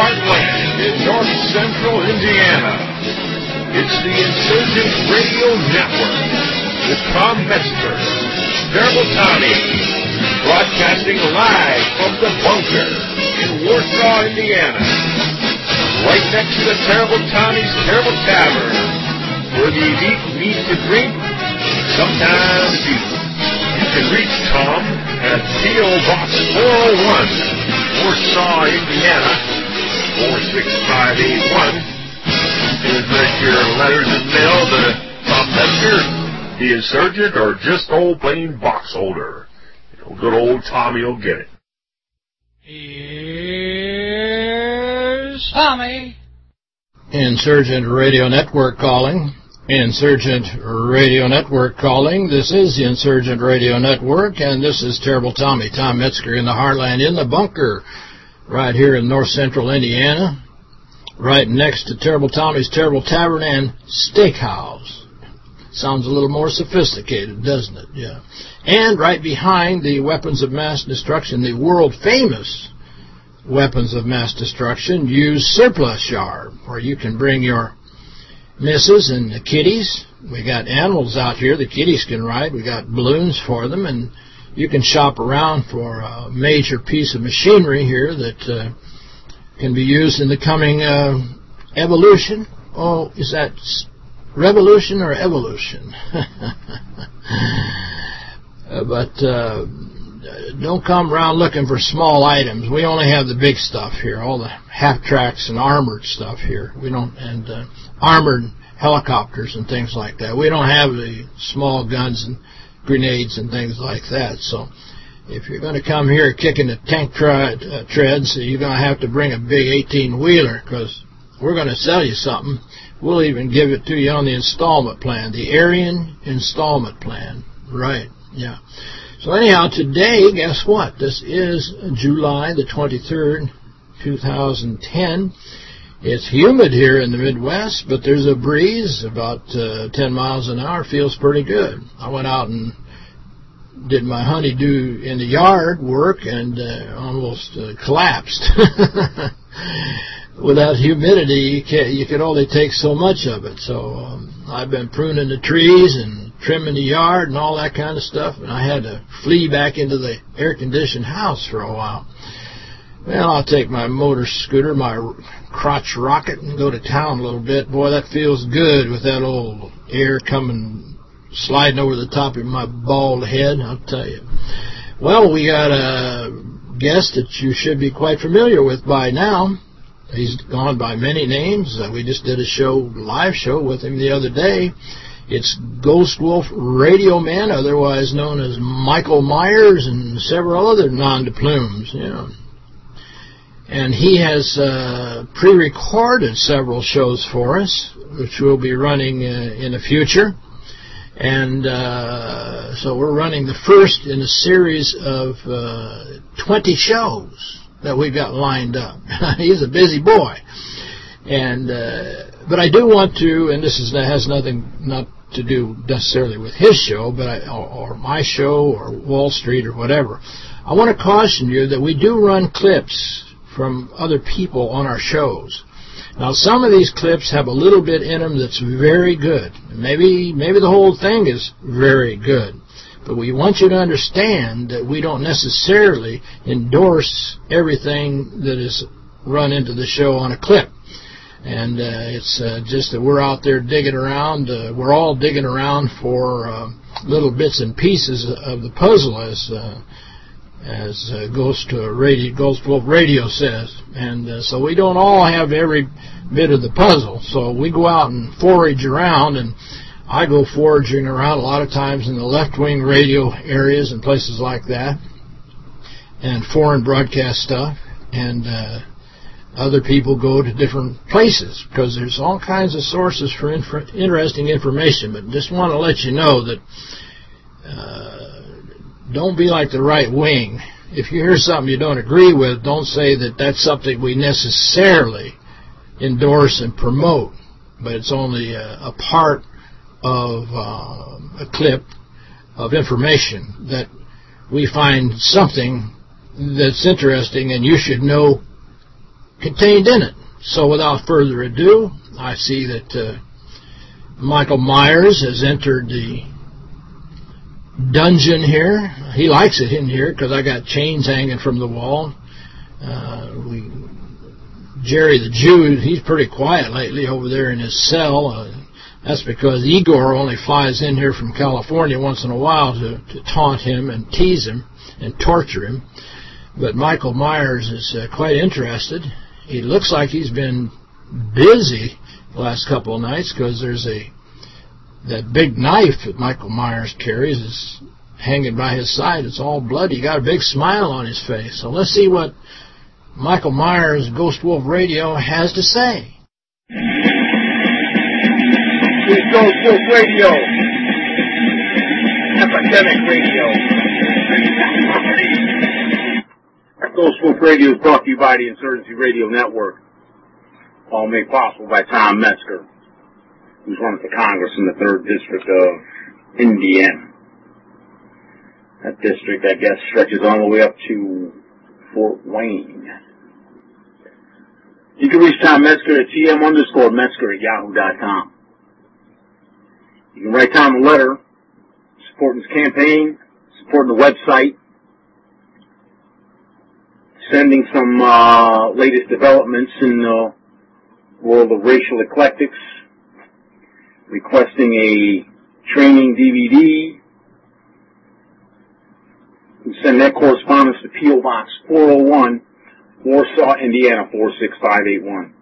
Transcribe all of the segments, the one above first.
heartland in north central Indiana. It's the Insurgent Radio Network with Tom Metzger, Terrible Tommy, broadcasting live from the bunker in Warsaw, Indiana. Right next to the Terrible Tommy's Terrible Tavern, where the elite meet to drink, sometimes eat. You can reach Tom at P.O. Box 401, Warsaw, Indiana, 46581. You can address your letters and mail to Tom Metzger, the insurgent, or just old plain box holder. You know, good old Tommy will get it. Here's Tommy. Insurgent Radio Network calling. Insurgent Radio Network calling. This is the Insurgent Radio Network, and this is Terrible Tommy, Tom Metzger in the Heartland, in the bunker, right here in north central Indiana, right next to Terrible Tommy's Terrible Tavern and Steakhouse. Sounds a little more sophisticated, doesn't it? Yeah. And right behind the weapons of mass destruction, the world-famous weapons of mass destruction, use surplus yard, where you can bring your misses and the kitties. We got animals out here the kitties can ride. We got balloons for them, and you can shop around for a major piece of machinery here that uh, can be used in the coming uh, evolution. Oh, is that revolution or evolution? uh, but uh, don't come around looking for small items. We only have the big stuff here, all the half tracks and armored stuff here. We don't and uh, armored helicopters and things like that. We don't have the small guns and grenades and things like that. So if you're going to come here kicking the tank uh, treads, you're going to have to bring a big 18-wheeler because we're going to sell you something. We'll even give it to you on the installment plan, the Aryan installment plan. Right, yeah. So anyhow, today, guess what? This is July the 23rd, 2010. It's humid here in the Midwest, but there's a breeze about uh, 10 miles an hour. Feels pretty good. I went out and did my honeydew in the yard work and uh, almost uh, collapsed. Without humidity, you, can you can only take so much of it. So um, I've been pruning the trees and trimming the yard and all that kind of stuff, and I had to flee back into the air-conditioned house for a while. Well, I'll take my motor scooter, my crotch rocket, and go to town a little bit. Boy, that feels good with that old air coming, sliding over the top of my bald head, I'll tell you. Well, we got a guest that you should be quite familiar with by now. He's gone by many names. Uh, we just did a show, live show with him the other day. It's Ghost Wolf Radio Man, otherwise known as Michael Myers and several other nom de plumes, you know. And he has uh, pre-recorded several shows for us, which we'll be running uh, in the future. And uh, so we're running the first in a series of uh, 20 shows that we've got lined up. He's a busy boy. and uh, But I do want to, and this is has nothing not to do necessarily with his show, but I, or, or my show or Wall Street or whatever. I want to caution you that we do run clips from other people on our shows. Now, some of these clips have a little bit in them that's very good. Maybe maybe the whole thing is very good. But we want you to understand that we don't necessarily endorse everything that is run into the show on a clip. And uh, it's uh, just that we're out there digging around. Uh, we're all digging around for uh, little bits and pieces of the puzzle, as uh, as uh, Ghost Radio, Ghost Wolf Radio says. And so we don't all have every bit of the puzzle. So we go out and forage around and I go foraging around a lot of times in the left-wing radio areas and places like that, and foreign broadcast stuff, and uh, other people go to different places because there's all kinds of sources for inf interesting information. But just want to let you know that uh, don't be like the right wing. If you hear something you don't agree with, don't say that that's something we necessarily endorse and promote, but it's only a, a part of uh, a clip of information that we find something that's interesting and you should know contained in it. So without further ado, I see that uh, Michael Myers has entered the dungeon here. He likes it in here because I got chains hanging from the wall. Uh, we, Jerry the Jew, he's pretty quiet lately over there in his cell. Uh, that's because Igor only flies in here from California once in a while to, to taunt him and tease him and torture him. But Michael Myers is uh, quite interested. He looks like he's been busy the last couple of nights because there's a that big knife that Michael Myers carries is hanging by his side. It's all bloody. He got a big smile on his face. So let's see what Michael Myers, Ghost Wolf Radio, has to say. It's Ghost Wolf Radio. Epidemic Radio. Ghost Wolf Radio is brought to you by the Insurgency Radio Network. All made possible by Tom Metzger who's running for Congress in the third district of Indiana. That district, I guess, stretches all the way up to Fort Wayne. You can reach Tom Metzger at tm underscore Metzger at yahoo.com. You can write Tom a letter supporting his campaign, supporting the website, sending some uh, latest developments in the world of racial eclectics, requesting a training DVD. You send that correspondence to P.O. Box 401, Warsaw, Indiana 46581.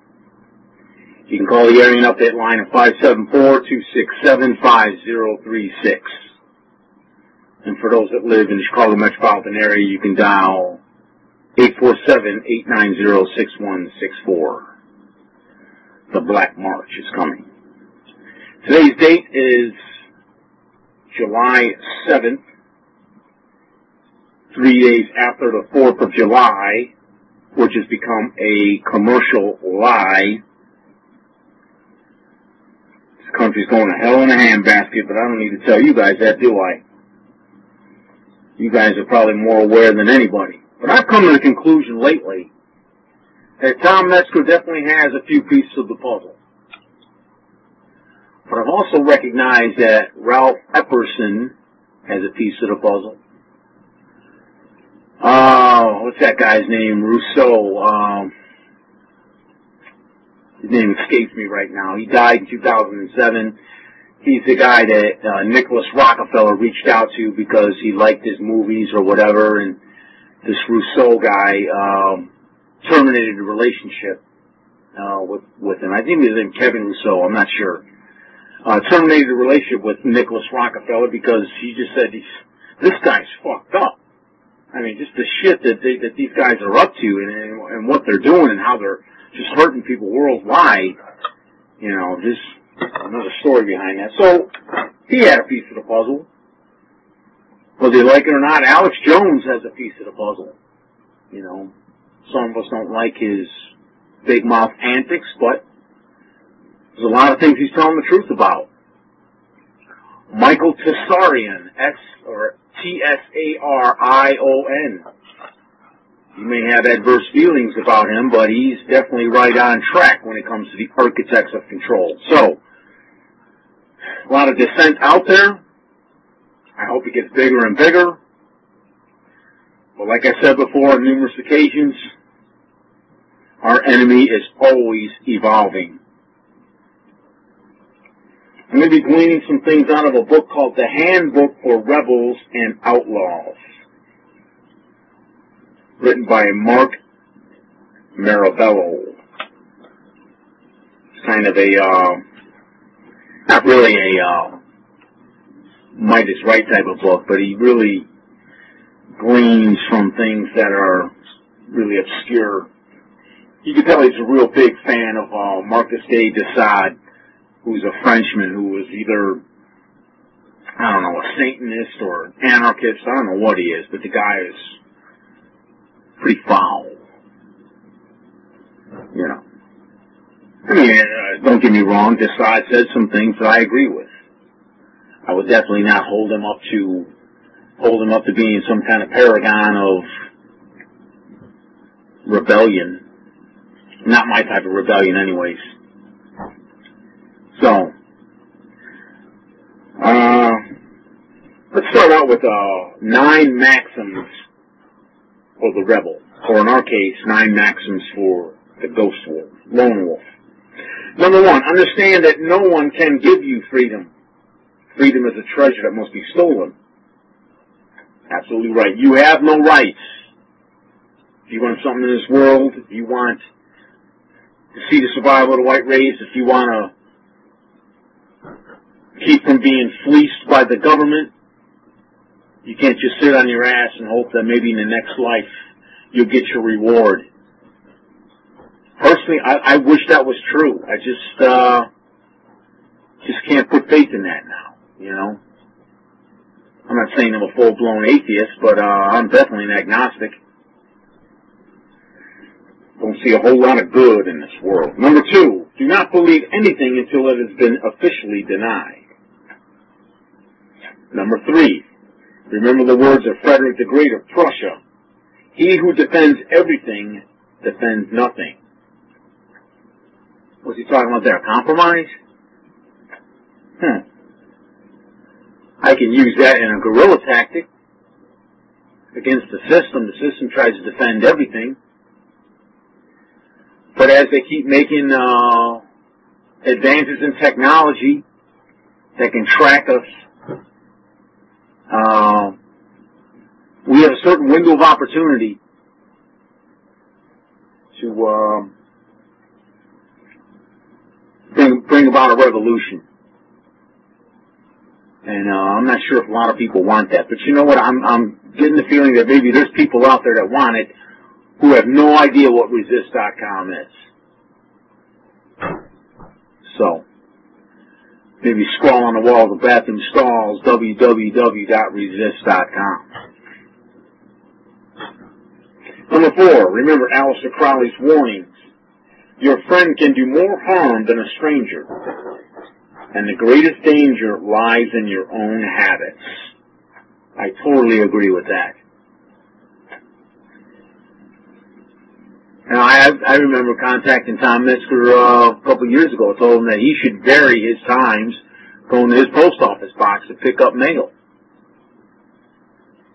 You can call the area and update line at 574-267-5036. And for those that live in the Chicago metropolitan area, you can dial 847-890-6164. The Black March is coming. Today's date is July 7th, three days after the 4th of July, which has become a commercial lie. This country's going to hell in a handbasket, but I don't need to tell you guys that, do I? You guys are probably more aware than anybody. But I've come to the conclusion lately that Tom Metzger definitely has a few pieces of the puzzle. But I've also recognized that Ralph Epperson has a piece of the puzzle. Oh, what's that guy's name? Russo. Um, his name escapes me right now. He died in 2007. He's the guy that uh, Nicholas Rockefeller reached out to because he liked his movies or whatever, and this Russo guy um, terminated the relationship uh, with with him. I think his name Kevin Russo. I'm not sure uh, terminated a relationship with Nicholas Rockefeller because he just said he's, this guy's fucked up. I mean, just the shit that they, that these guys are up to and, and, and what they're doing and how they're just hurting people worldwide. You know, just another story behind that. So he had a piece of the puzzle. Whether you like it or not, Alex Jones has a piece of the puzzle. You know, some of us don't like his big mouth antics, but there's a lot of things he's telling the truth about. Michael Tsarion, S or T S A R I O N. You may have adverse feelings about him, but he's definitely right on track when it comes to the architects of control. So, a lot of dissent out there. I hope it gets bigger and bigger. But like I said before on numerous occasions, our enemy is always evolving. I'm going to be gleaning some things out of a book called The Handbook for Rebels and Outlaws, written by Mark Mirabello. Kind of a, uh, not really a uh, might is right type of book, but he really gleans from things that are really obscure. You can tell he's a real big fan of uh, Marcus de Sade who's a Frenchman who was either, I don't know, a Satanist or an anarchist. I don't know what he is, but the guy is pretty foul. You know. I mean, uh, don't get me wrong, de Sade said some things that I agree with. I would definitely not hold him up to, hold him up to being some kind of paragon of rebellion. not my type of rebellion anyways. So, uh, let's start out with, uh, nine maxims for the rebel. Or in our case, nine maxims for the ghost wolf, lone wolf. Number one, understand that no one can give you freedom. Freedom is a treasure that must be stolen. Absolutely right. You have no rights. If you want something in this world, if you want to see the survival of the white race, if you want to keep from being fleeced by the government, you can't just sit on your ass and hope that maybe in the next life you'll get your reward. Personally, I, I wish that was true. I just, uh, just can't put faith in that now, you know? I'm not saying I'm a full-blown atheist, but, uh, I'm definitely an agnostic. Don't see a whole lot of good in this world. Number two, do not believe anything until it has been officially denied. Number three, remember the words of Frederick the Great of Prussia. He who defends everything defends nothing. What's he talking about there? Compromise? Hmm. I can use that in a guerrilla tactic against the system. The system tries to defend everything. But as they keep making uh, advances in technology that can track us, uh, we have a certain window of opportunity to um, bring bring about a revolution. And uh, I'm not sure if a lot of people want that, but you know what? I'm I'm getting the feeling that maybe there's people out there that want it who have no idea what resist.com is. So, maybe scrawl on the wall of the bathroom stalls, www.resist.com. Number four, remember Aleister Crowley's warnings. Your friend can do more harm than a stranger, and the greatest danger lies in your own habits. I totally agree with that. Now, I, I remember contacting Tom Metzger uh, a couple years ago. I told him that he should vary his times going to his post office box to pick up mail.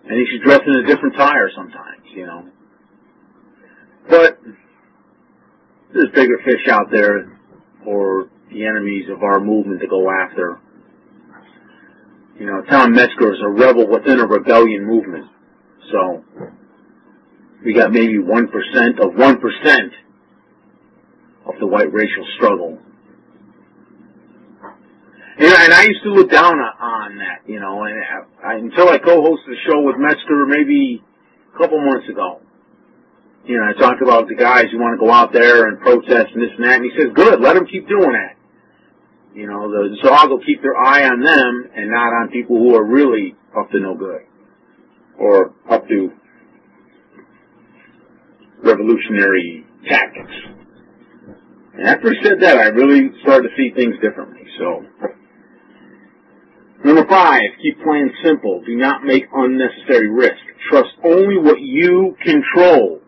And he should dress in a different tire sometimes, you know. But there's bigger fish out there for the enemies of our movement to go after. You know, Tom Metzger is a rebel within a rebellion movement. So, we got maybe 1% of 1% of the white racial struggle. And, and I used to look down on that, you know, and I, until I co-hosted a show with Metzger maybe a couple months ago. You know, I talked about the guys who want to go out there and protest and this and that, and he says, good, let them keep doing that. You know, the Zog will keep their eye on them and not on people who are really up to no good. Or up to revolutionary tactics. And after he said that, I really started to see things differently. So, number five, keep playing simple. Do not make unnecessary risk. Trust only what you control.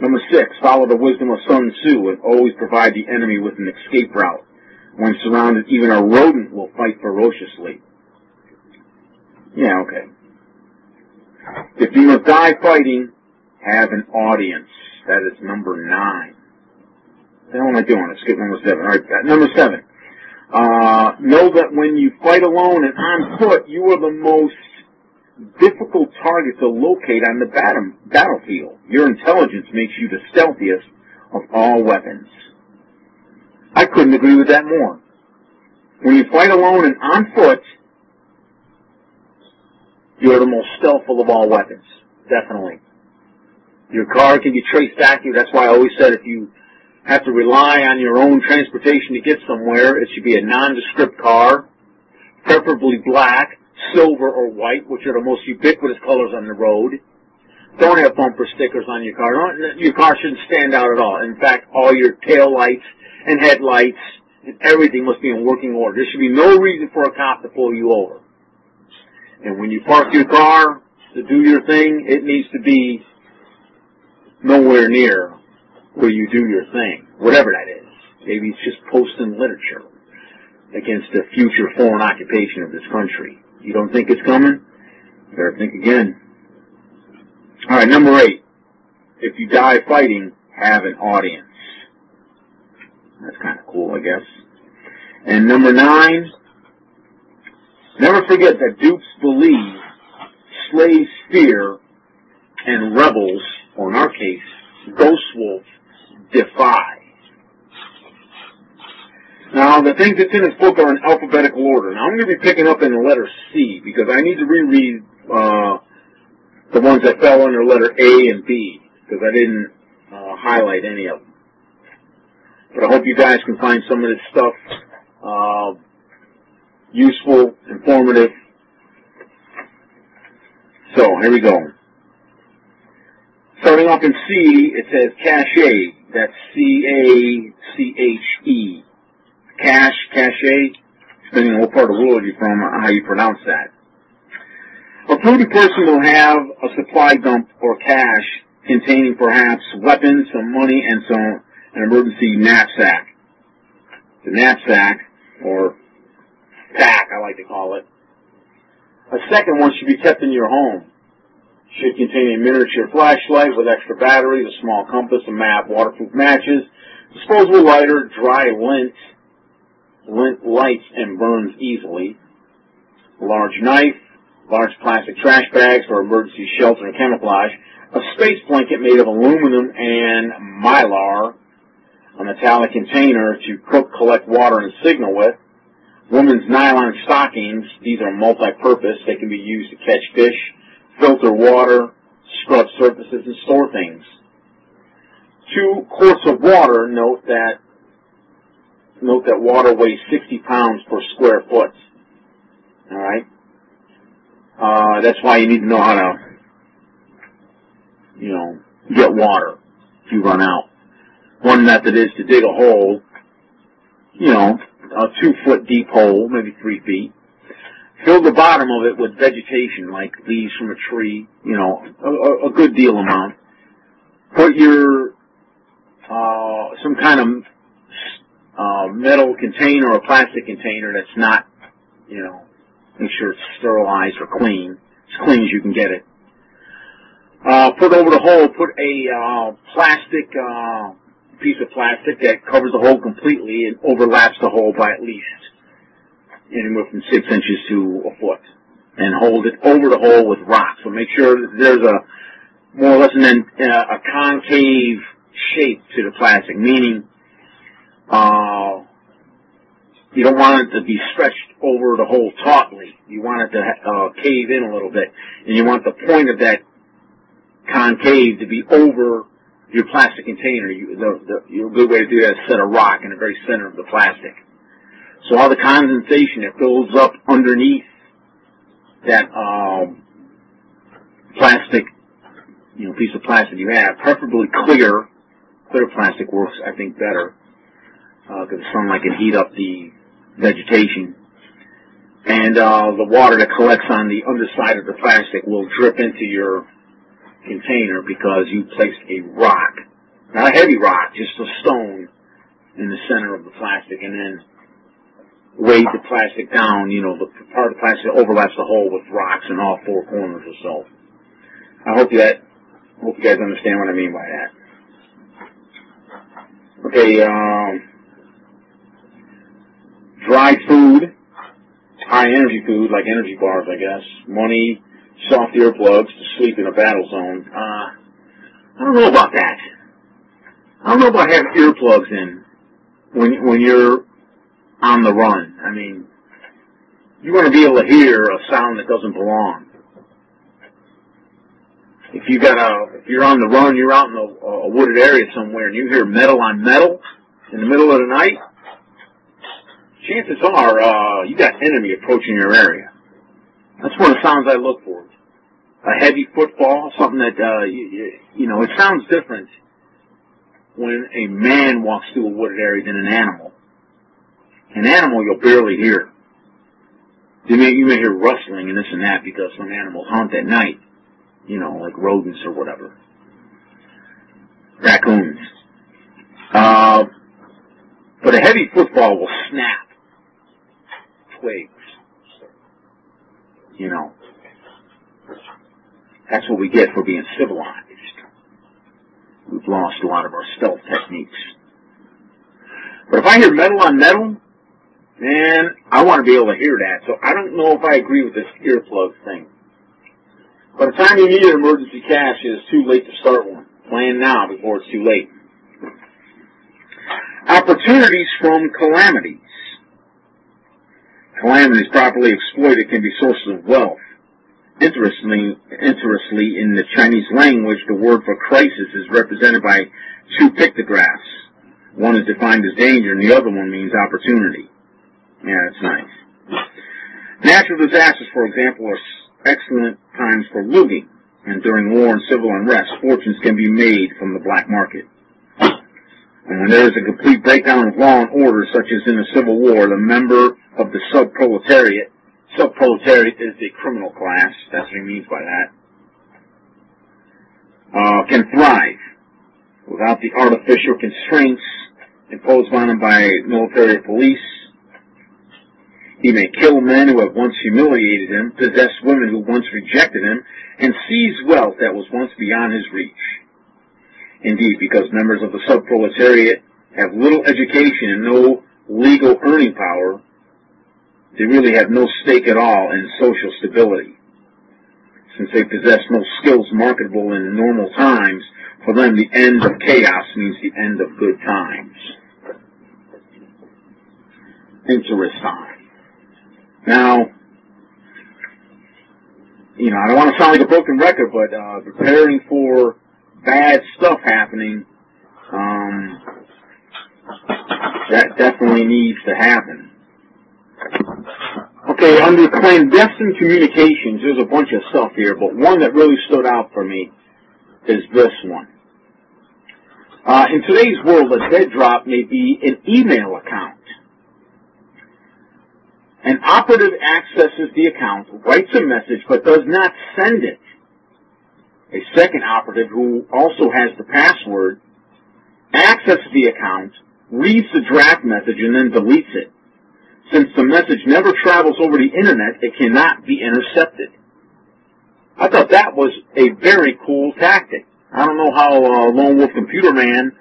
Number six, follow the wisdom of Sun Tzu and always provide the enemy with an escape route. When surrounded, even a rodent will fight ferociously. Yeah, okay. If you must die fighting, have an audience. That is number nine. What am I doing? Let's skip number seven. All right, number seven. Uh, know that when you fight alone and on foot, you are the most difficult target to locate on the battle, battlefield. Your intelligence makes you the stealthiest of all weapons. I couldn't agree with that more. When you fight alone and on foot, you're the most stealthful of all weapons. Definitely. Your car can be traced back to you. That's why I always said if you have to rely on your own transportation to get somewhere, it should be a nondescript car, preferably black, silver, or white, which are the most ubiquitous colors on the road. Don't have bumper stickers on your car. Your car shouldn't stand out at all. In fact, all your tail lights and headlights and everything must be in working order. There should be no reason for a cop to pull you over. And when you park your car to do your thing, it needs to be nowhere near where you do your thing, whatever that is. Maybe it's just posting literature against the future foreign occupation of this country. You don't think it's coming? Better think again. All right, number eight. If you die fighting, have an audience. That's kind of cool, I guess. And number nine, never forget that dupes believe, slaves fear, and rebels, or in our case, ghost wolf, defy. Now, the things that's in this book are in alphabetical order. Now, I'm going to be picking up in the letter C because I need to reread uh, the ones that fell under letter A and B because I didn't uh, highlight any of them. But I hope you guys can find some of this stuff uh, useful, informative. So, here we go. Starting off in C, it says cache. That's C-A-C-H-E. Cache, cache, depending on what part of the world you're from, how you pronounce that. A prudent person will have a supply dump or cache containing perhaps weapons, some money, and some an emergency knapsack. The knapsack, or pack, I like to call it. A second one should be kept in your home. Should contain a miniature flashlight with extra batteries, a small compass, a map, waterproof matches, disposable lighter, dry lint, lint lights and burns easily, a large knife, large plastic trash bags for emergency shelter and camouflage, a space blanket made of aluminum and mylar, a metallic container to cook, collect water, and signal with, women's nylon stockings, these are multi-purpose, they can be used to catch fish, filter water, scrub surfaces, and store things. Two quarts of water, note that note that water weighs 60 pounds per square foot. Alright? Uh, that's why you need to know how to, you know, get water if you run out. One method is to dig a hole, you know, a two foot deep hole, maybe three feet. Fill the bottom of it with vegetation, like leaves from a tree, you know, a, a good deal amount. Put your, uh, some kind of, uh, metal container or plastic container that's not, you know, make sure it's sterilized or clean, as clean as you can get it. Uh, put over the hole, put a, uh, plastic, uh, piece of plastic that covers the hole completely and overlaps the hole by at least anywhere from six inches to a foot. And hold it over the hole with rocks. So make sure that there's a more or less an, uh, a concave shape to the plastic, meaning uh, you don't want it to be stretched over the hole tautly. You want it to uh, cave in a little bit, and you want the point of that concave to be over your plastic container. You, the, the, a good way to do that is set a rock in the very center of the plastic. So all the condensation that fills up underneath that um, plastic, you know, piece of plastic you have, preferably clear. Clear plastic works, I think, better because uh, the sunlight can heat up the vegetation. And uh, the water that collects on the underside of the plastic will drip into your container because you placed a rock, not a heavy rock, just a stone in the center of the plastic, and then weighed the plastic down. You know, the part of the plastic overlaps the hole with rocks in all four corners or so. I hope that, hope you guys understand what I mean by that. Okay, um, dry food, high energy food like energy bars, I guess, money, soft earplugs to sleep in a battle zone. Uh, I don't know about that. I don't know about having earplugs in when when you're on the run. I mean, you want to be able to hear a sound that doesn't belong. If you got a, if you're on the run, you're out in a, a wooded area somewhere, and you hear metal on metal in the middle of the night, chances are uh, you got enemy approaching your area. That's one of the sounds I look for. A heavy footfall, something that uh, you, you know, it sounds different when a man walks through a wooded area than an animal. An animal you'll barely hear. You may you may hear rustling and this and that because some animals hunt at night, you know, like rodents or whatever, raccoons. Uh, but a heavy football will snap twigs. You know. That's what we get for being civilized. We've lost a lot of our stealth techniques. But if I hear metal on metal, man, I want to be able to hear that. So I don't know if I agree with this earplug thing. By the time you need an emergency cache, it is too late to start one. Plan now before it's too late. Opportunities from calamities. Calamities properly exploited can be sources of wealth. Interestingly, interestingly, in the Chinese language, the word for crisis is represented by two pictographs. One is defined as danger, and the other one means opportunity. Yeah, that's nice. Natural disasters, for example, are excellent times for looting, and during war and civil unrest, fortunes can be made from the black market. And when there is a complete breakdown of law and order, such as in a civil war, the member of the subproletariat, subproletariat is the criminal class, that's what he means by that, uh, can thrive without the artificial constraints imposed on them by military or police. He may kill men who have once humiliated him, possess women who once rejected him, and seize wealth that was once beyond his reach. Indeed, because members of the subproletariat have little education and no legal earning power, they really have no stake at all in social stability. Since they possess no skills marketable in normal times, for them the end of chaos means the end of good times. Interesting. Now, you know, I don't want to sound like a broken record, but uh, preparing for bad stuff happening, um, that definitely needs to happen. Okay, under clandestine communications, there's a bunch of stuff here, but one that really stood out for me is this one. Uh, in today's world, a dead drop may be an email account. An operative accesses the account, writes a message, but does not send it. A second operative, who also has the password, accesses the account, reads the draft message, and then deletes it. Since the message never travels over the internet, it cannot be intercepted. I thought that was a very cool tactic. I don't know how uh, Lone Wolf Computer Man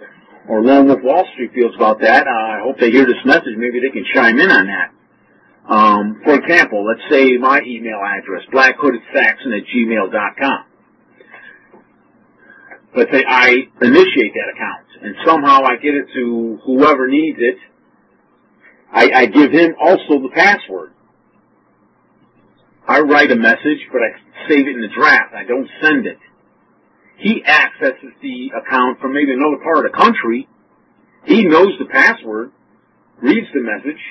or Lone Wolf Wall Street feels about that. Uh, I hope they hear this message. Maybe they can chime in on that. Um, for example, let's say my email address, blackhoodedsaxon at gmail.com. Let's say I initiate that account, and somehow I get it to whoever needs it. I, I give him also the password. I write a message, but I save it in the draft. I don't send it. He accesses the account from maybe another part of the country. He knows the password, reads the message,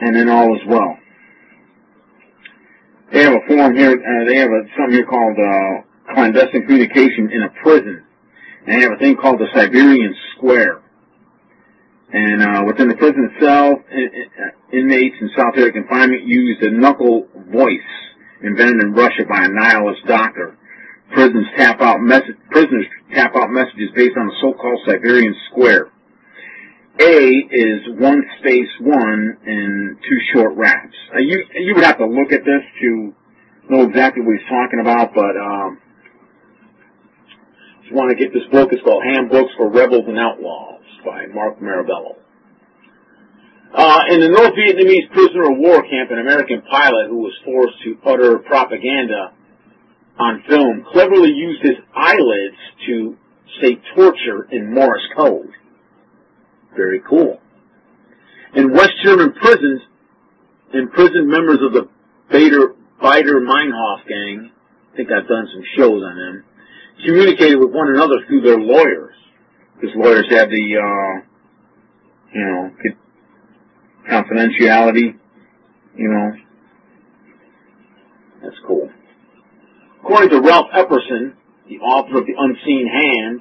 and then all is well. They have a form here, uh, they have a, something here called uh, clandestine communication in a prison. And they have a thing called the Siberian Square. And uh, within the prison itself, in, in, inmates in solitary confinement use the knuckle voice invented in Russia by a nihilist doctor. Prisons tap out message, prisoners tap out messages based on the so-called Siberian Square. A is one space one and short raps. Uh, you you would have to look at this to know exactly what he's talking about, but um, you want to get this book, it's called Handbooks for Rebels and Outlaws by Mark Mirabello. Uh, in the North Vietnamese prisoner of war camp, an American pilot who was forced to utter propaganda on film cleverly used his eyelids to say torture in Morse code. Very cool. In West German prisons, imprisoned members of the Bader, Baader Meinhof gang, I think I've done some shows on them, communicated with one another through their lawyers. Because lawyers have the, uh, you know, confidentiality, you know. That's cool. According to Ralph Epperson, the author of The Unseen Hand,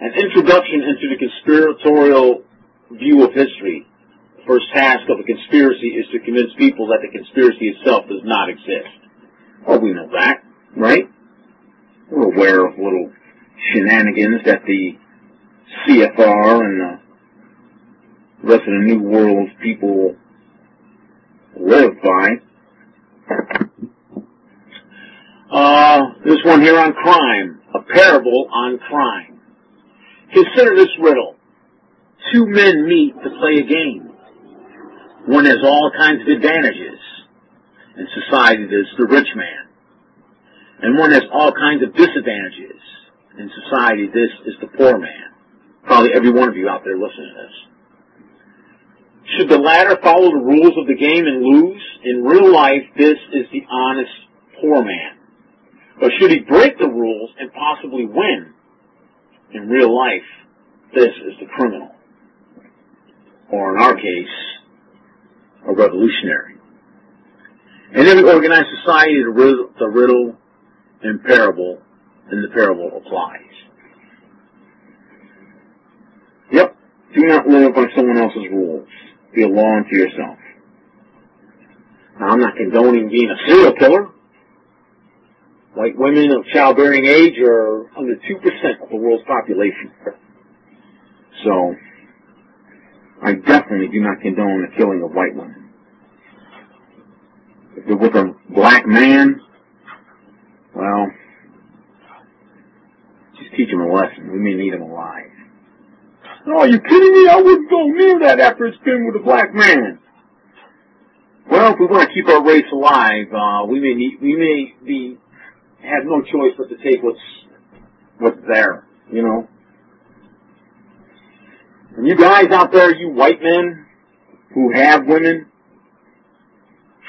an introduction into the conspiratorial view of history. First task of a conspiracy is to convince people that the conspiracy itself does not exist. Well, we know that, right? We're aware of little shenanigans that the CFR and the rest of the New World people live by. Uh, this one here on crime, a parable on crime. Consider this riddle. Two men meet to play a game. One has all kinds of advantages in society. There's the rich man. And one has all kinds of disadvantages in society. This is the poor man. Probably every one of you out there listening to this. Should the latter follow the rules of the game and lose? In real life, this is the honest poor man. Or should he break the rules and possibly win? In real life, this is the criminal. Or in our case, a revolutionary. In every organized society, the riddle, the riddle and parable and the parable applies. Yep. Do not live by someone else's rules. Be a law unto yourself. Now, I'm not condoning being a serial killer. White women of childbearing age are under 2% of the world's population. So, I definitely do not condone the killing of white women. If they're with a black man, well, just teach him a lesson. We may need him alive. Oh, are you kidding me? I wouldn't go near that after it's been with a black man. Well, if we want to keep our race alive, uh, we may need, we may be have no choice but to take what's what's there, you know. And you guys out there, you white men who have women,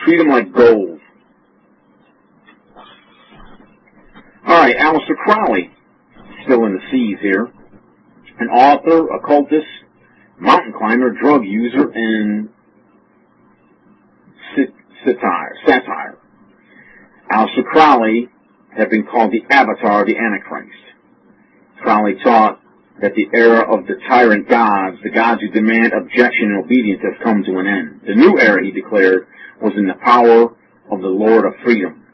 treat them like gold. All right, Aleister Crowley, still in the seas here, an author, occultist, mountain climber, drug user, and satire. satire. Aleister Crowley have been called the avatar of the Antichrist. Crowley taught that the era of the tyrant gods, the gods who demand objection and obedience, has come to an end. The new era, he declared, was in the power of the Lord of freedom.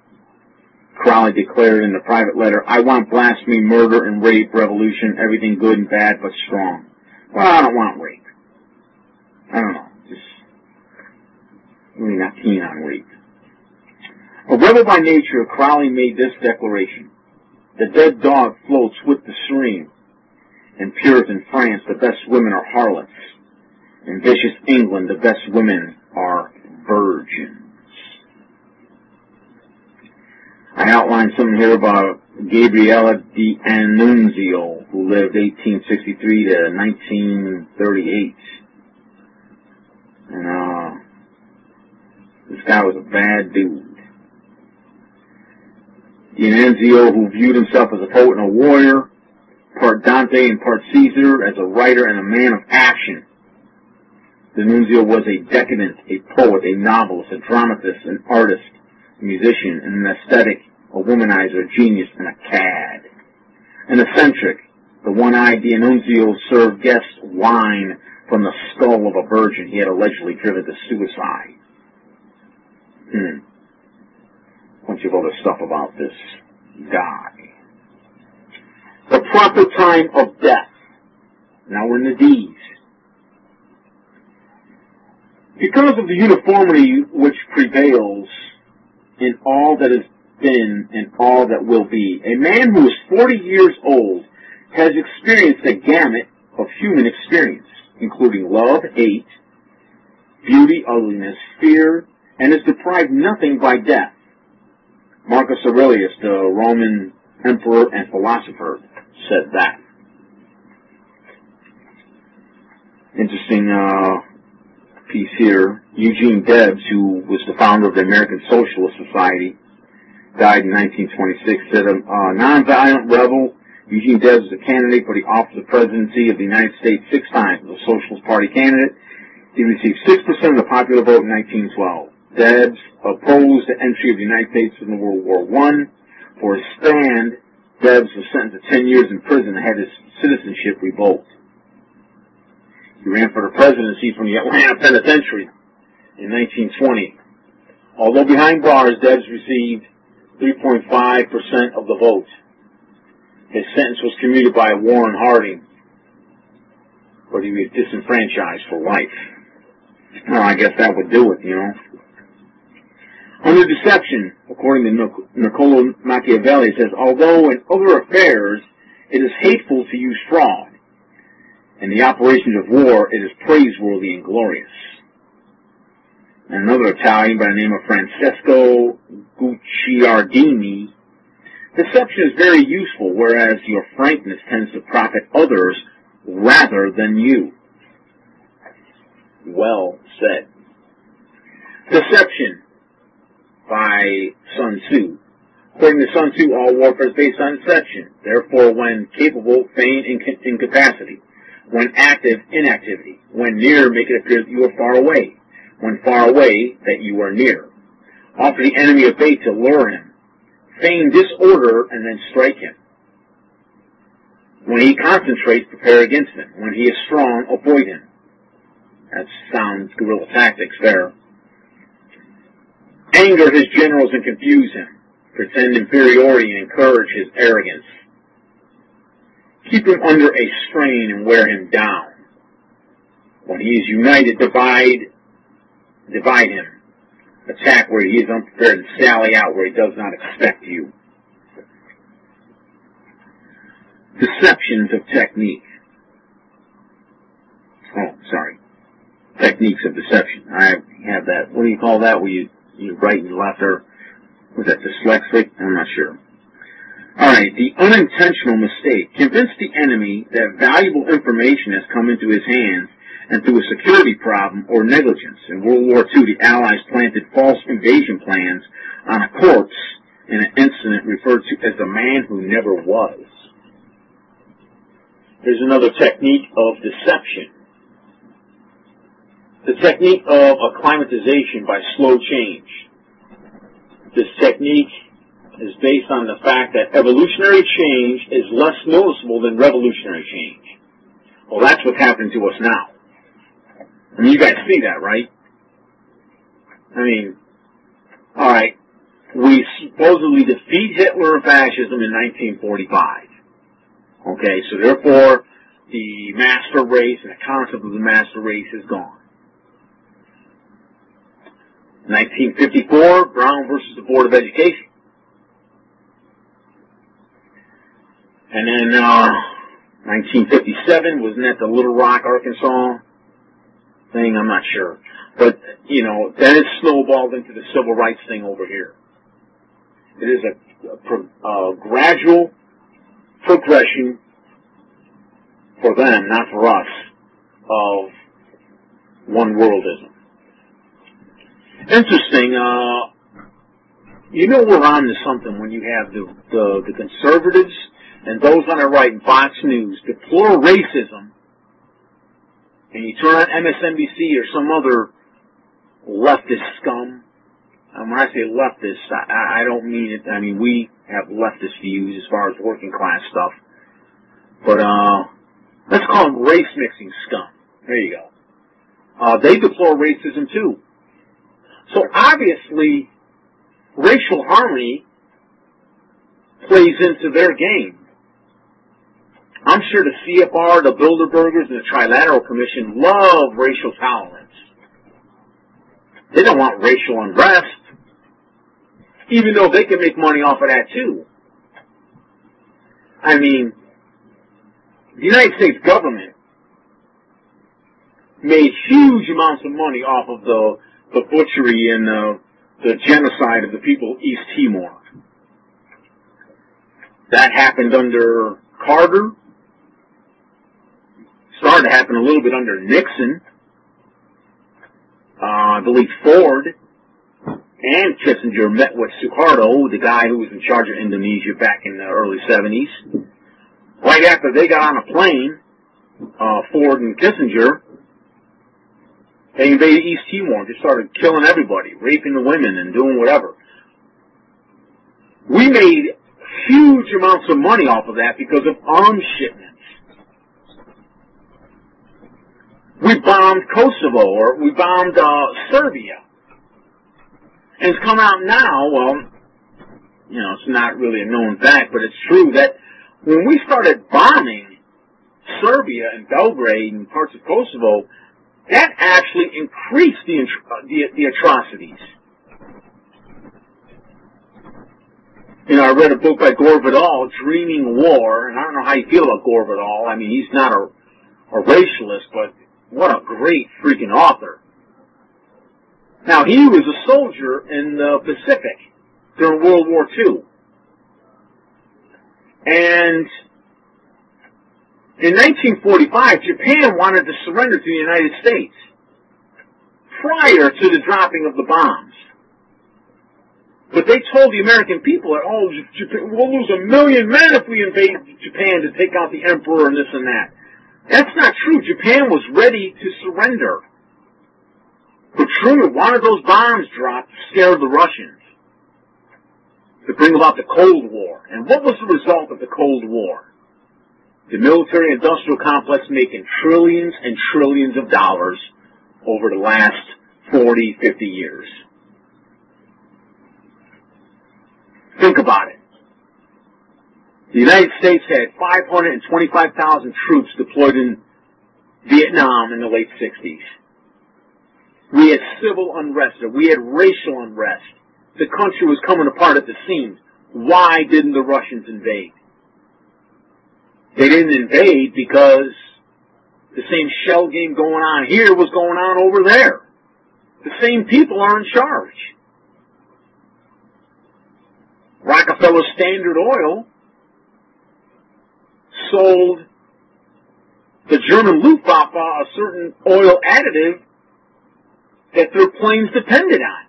Crowley declared in a private letter, I want blasphemy, murder, and rape, revolution, everything good and bad, but strong. Well, I don't want rape. I don't know. Just really not keen on rape. A rebel by nature, Crowley made this declaration. The dead dog floats with the stream. In Puritan France, the best women are harlots. In vicious England, the best women are virgins. I outlined something here about Gabriella D'Annunzio, who lived 1863 to 1938. And, uh, this guy was a bad dude. D'Annunzio, who viewed himself as a poet and a warrior, part Dante and part Caesar, as a writer and a man of action. D'Annunzio was a decadent, a poet, a novelist, a dramatist, an artist, a musician, an aesthetic, a womanizer, a genius, and a cad. An eccentric, the one-eyed D'Annunzio served guests wine from the skull of a virgin he had allegedly driven to suicide. Hmm bunch of other stuff about this guy. The proper time of death. Now we're in the D's. Because of the uniformity which prevails in all that has been and all that will be, a man who is 40 years old has experienced a gamut of human experience, including love, hate, beauty, ugliness, fear, and is deprived nothing by death. Marcus Aurelius, the Roman emperor and philosopher, said that. Interesting uh, piece here. Eugene Debs, who was the founder of the American Socialist Society, died in 1926, said a uh, nonviolent rebel. Eugene Debs was a candidate for the office of presidency of the United States six times, as a Socialist Party candidate. He received 6% of the popular vote in 1912. Debs opposed the entry of the United States in World War I. For his stand, Debs was sentenced to 10 years in prison and had his citizenship revoked. He ran for the presidency from the Atlanta Penitentiary in 1920. Although behind bars, Debs received 3.5% of the vote. His sentence was commuted by Warren Harding but he was disenfranchised for life. Well, I guess that would do it, you know. Under deception, according to Niccolo Machiavelli, says, although in other affairs it is hateful to use fraud, in the operations of war it is praiseworthy and glorious. And another Italian by the name of Francesco Guicciardini, deception is very useful, whereas your frankness tends to profit others rather than you. Well said. Deception by Sun Tzu. According to Sun Tzu, all warfare is based on deception. Therefore, when capable, feign incapacity. When active, inactivity. When near, make it appear that you are far away. When far away, that you are near. Offer the enemy a bait to lure him. Feign disorder and then strike him. When he concentrates, prepare against him. When he is strong, avoid him. That sounds guerrilla tactics there. Anger his generals and confuse him. Pretend inferiority and encourage his arrogance. Keep him under a strain and wear him down. When he is united, divide, divide him. Attack where he is unprepared and sally out where he does not expect you. Deceptions of technique. Oh, sorry. Techniques of deception. I have that. What do you call that? Where you, right and left or was that dyslexic? I'm not sure. Alright, the unintentional mistake. Convince the enemy that valuable information has come into his hands and through a security problem or negligence. In World War II, the Allies planted false invasion plans on a corpse in an incident referred to as the man who never was. Here's another technique of deception. The technique of acclimatization by slow change. This technique is based on the fact that evolutionary change is less noticeable than revolutionary change. Well, that's what's happening to us now. I mean, you guys see that, right? I mean, alright, we supposedly defeat Hitler and fascism in 1945. Okay, so therefore, the master race and the concept of the master race is gone. 1954, Brown versus the Board of Education. And then, uh, 1957, wasn't that the Little Rock, Arkansas thing? I'm not sure. But, you know, then it snowballed into the civil rights thing over here. It is a, a, a gradual progression for them, not for us, of one worldism. Interesting, uh, you know we're on to something when you have the, the, the conservatives and those on the right in Fox News deplore racism, and you turn on MSNBC or some other leftist scum, and when I say leftist, I, I don't mean it, I mean we have leftist views as far as working class stuff, but uh, let's call them race mixing scum. There you go. Uh, they deplore racism too. So obviously, racial harmony plays into their game. I'm sure the CFR, the Bilderbergers, and the Trilateral Commission love racial tolerance. They don't want racial unrest, even though they can make money off of that too. I mean, the United States government made huge amounts of money off of the, the butchery and uh, the genocide of the people East Timor. That happened under Carter, started to happen a little bit under Nixon. Uh, I believe Ford and Kissinger met with Suharto, the guy who was in charge of Indonesia back in the early 70s. Right after they got on a plane, uh, Ford and Kissinger, they invaded East Timor and just started killing everybody, raping the women and doing whatever. We made huge amounts of money off of that because of arms shipments. we bombed Kosovo or we bombed uh, Serbia. And it's come out now, well, you know, it's not really a known fact, but it's true that when we started bombing Serbia and Belgrade and parts of Kosovo, that actually increased the, uh, the, the atrocities. You know, I read a book by Gore Vidal, Dreaming War, and I don't know how you feel about Gore Vidal. I mean, he's not a, a racialist, but what a great freaking author. Now, he was a soldier in the Pacific during World War II. And in 1945, Japan wanted to surrender to the United States prior to the dropping of the bombs. But they told the American people that, oh, Japan, we'll lose a million men if we invade Japan to take out the emperor and this and that. That's not true. Japan was ready to surrender. But Truman wanted those bombs dropped to scare the Russians. To bring about the Cold War. And what was the result of the Cold War? The military industrial complex making trillions and trillions of dollars over the last 40, 50 years. Think about it. The United States had 525,000 troops deployed in Vietnam in the late 60s. We had civil unrest. We had racial unrest. The country was coming apart at the seams. Why didn't the Russians invade? They didn't invade because the same shell game going on here was going on over there. The same people are in charge. Rockefeller Standard Oil sold the German Luftwaffe a certain oil additive that their planes depended on.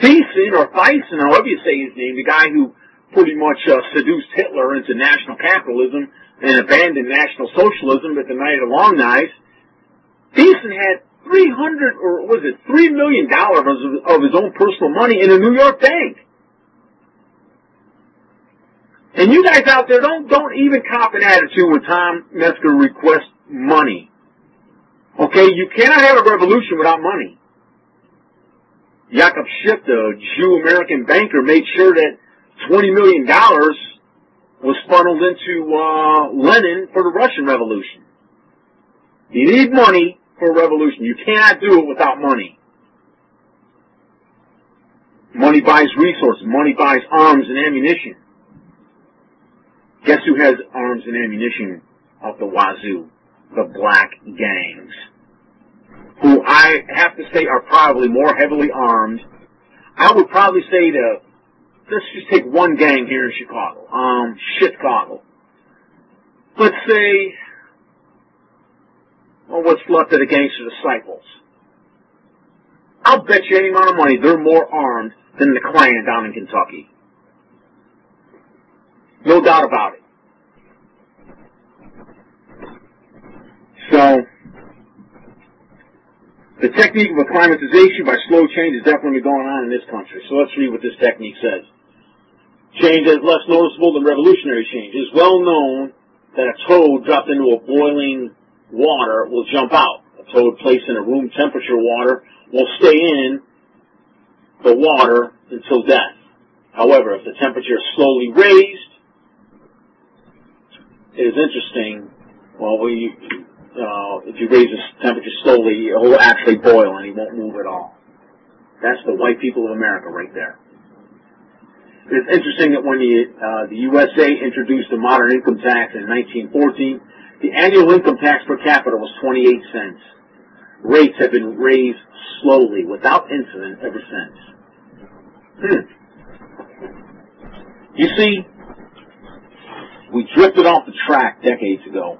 Thyssen, or Thyssen, however you say his name, the guy who pretty much uh, seduced Hitler into national capitalism and abandoned national socialism at the night of Long Knives, Thyssen had 300, or was it $3 million of his own personal money in a New York bank. And you guys out there, don't, don't even cop an attitude when Tom Metzger requests money. Okay, you cannot have a revolution without money. Jacob Schiff, the Jew-American banker, made sure that $20 million was funneled into uh, Lenin for the Russian Revolution. You need money for a revolution. You cannot do it without money. Money buys resources. Money buys arms and ammunition. Guess who has arms and ammunition of the wazoo? The black gangs. Who I have to say are probably more heavily armed. I would probably say to, let's just take one gang here in Chicago. Um, Chicago. Let's say, well, what's left of the gangster disciples. I'll bet you any amount of money they're more armed than the Klan down in Kentucky. No doubt about it. So, the technique of acclimatization by slow change is definitely going on in this country. So let's read what this technique says. Change is less noticeable than revolutionary change. It is well known that a toad dropped into a boiling water will jump out. A toad placed in a room temperature water will stay in the water until death. However, if the temperature is slowly raised, it is interesting. Well, we, uh, if you raise the temperature slowly, it will actually boil and he won't move at all. That's the white people of America right there. It's interesting that when the, uh, the USA introduced the modern income tax in 1914, the annual income tax per capita was 28 cents. Rates have been raised slowly, without incident, ever since. Hmm. You see, we drifted off the track decades ago.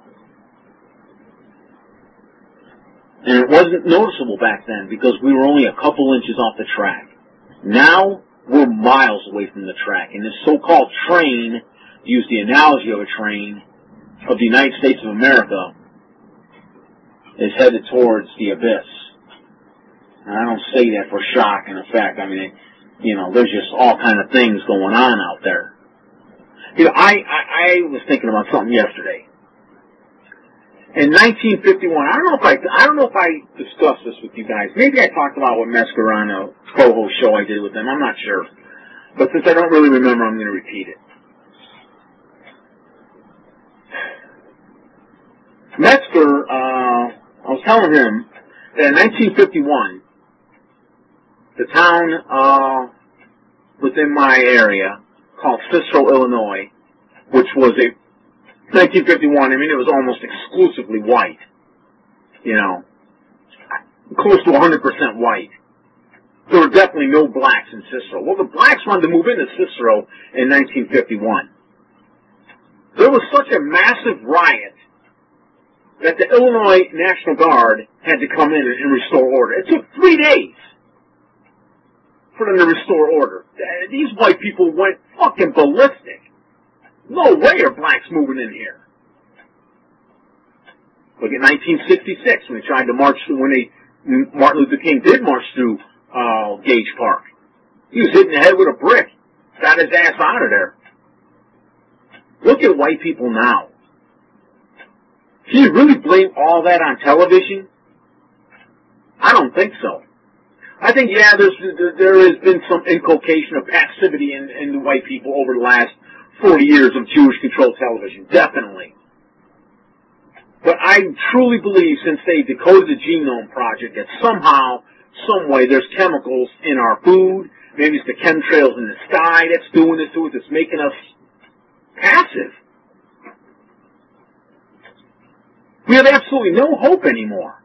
And it wasn't noticeable back then because we were only a couple inches off the track. Now, we're miles away from the track. And this so-called train, to use the analogy of a train, of the United States of America, is headed towards the abyss. And I don't say that for shock and effect. I mean, you know, there's just all kind of things going on out there. You know, I, I, I was thinking about something yesterday in 1951, I don't know if I, I don't know if I discussed this with you guys. Maybe I talked about what Mascarano co-host show I did with them. I'm not sure, but since I don't really remember, I'm going to repeat it. Metzger, uh, I was telling him that in 1951, the town uh, within my area called Cicero, Illinois, which was a 1951. I mean, it was almost exclusively white. You know, close to 100% white. There were definitely no blacks in Cicero. Well, the blacks wanted to move into Cicero in 1951. There was such a massive riot that the Illinois National Guard had to come in and restore order. It took three days for them to restore order. These white people went fucking ballistic. No way are blacks moving in here. Look at 1966 when they tried to march through, when they, Martin Luther King did march through, uh, Gage Park. He was hitting the head with a brick. Got his ass out of there. Look at white people now. Can you really blame all that on television? I don't think so. I think, yeah, there's, there has been some inculcation of passivity in, in the white people over the last 40 years of Jewish-controlled television. Definitely. But I truly believe since they decoded the genome project that somehow, some way, there's chemicals in our food. Maybe it's the chemtrails in the sky that's doing this to us, that's making us passive. We have absolutely no hope anymore.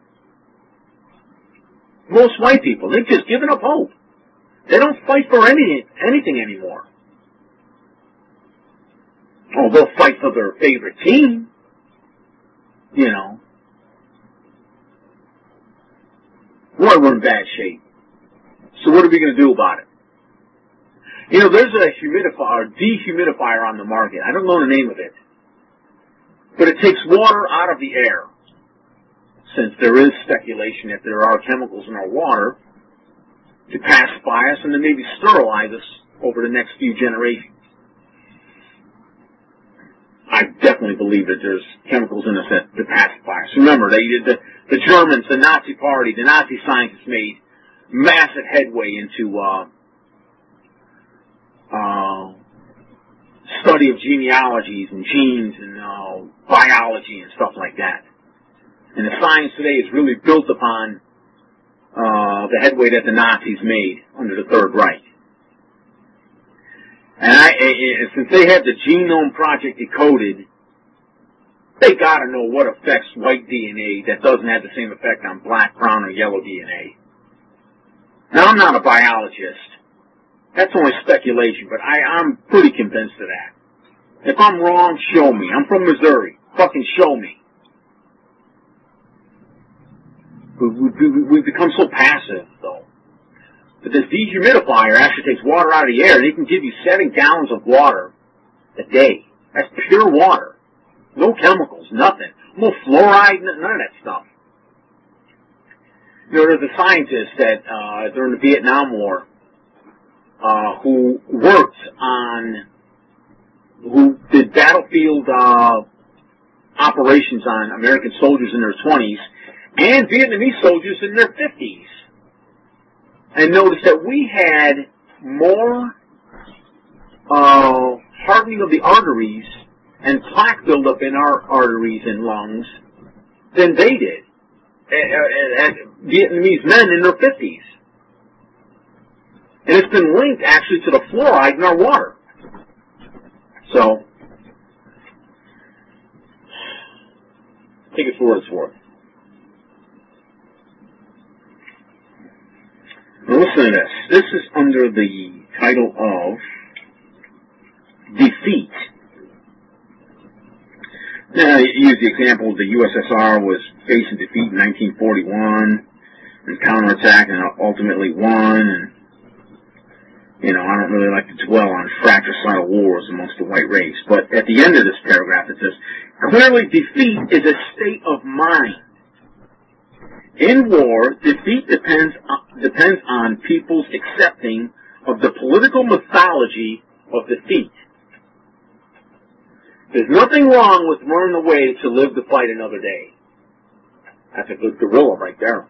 Most white people, they've just given up hope. They don't fight for any, anything anymore. Oh, they'll fight for their favorite team. You know. Boy, we're in bad shape. So what are we going to do about it? You know, there's a humidifier, dehumidifier on the market. I don't know the name of it. But it takes water out of the air. Since there is speculation that there are chemicals in our water to pacify us and then maybe sterilize us over the next few generations. I definitely believe that there's chemicals in us that pacify. Remember, they, the, the Germans, the Nazi party, the Nazi scientists made massive headway into uh, uh, study of genealogies and genes and uh, biology and stuff like that. And the science today is really built upon uh, the headway that the Nazis made under the Third Reich. And I, since they have the genome project decoded, they gotta know what affects white DNA that doesn't have the same effect on black, brown, or yellow DNA. Now I'm not a biologist. That's only speculation, but I, I'm pretty convinced of that. If I'm wrong, show me. I'm from Missouri. Fucking show me. We've become so passive, though. But this dehumidifier actually takes water out of the air, and it can give you seven gallons of water a day. That's pure water. No chemicals, nothing. No fluoride, none of that stuff. You know, there's a scientist that, uh, during the Vietnam War, uh, who worked on, who did battlefield, uh, operations on American soldiers in their 20s and Vietnamese soldiers in their 50s. And noticed that we had more uh, hardening of the arteries and plaque buildup in our arteries and lungs than they did. And, Vietnamese men in their 50s. And it's been linked actually to the fluoride in our water. So, take it for what it's worth. Now listen to this. This is under the title of Defeat. Now, you use the example the USSR was facing defeat in 1941 and counterattack and ultimately won. And, you know, I don't really like to dwell on fratricidal wars amongst the white race. But at the end of this paragraph it says, clearly defeat is a state of mind in war, defeat depends on, depends on people's accepting of the political mythology of defeat. There's nothing wrong with running away to live to fight another day. That's a good guerrilla right there.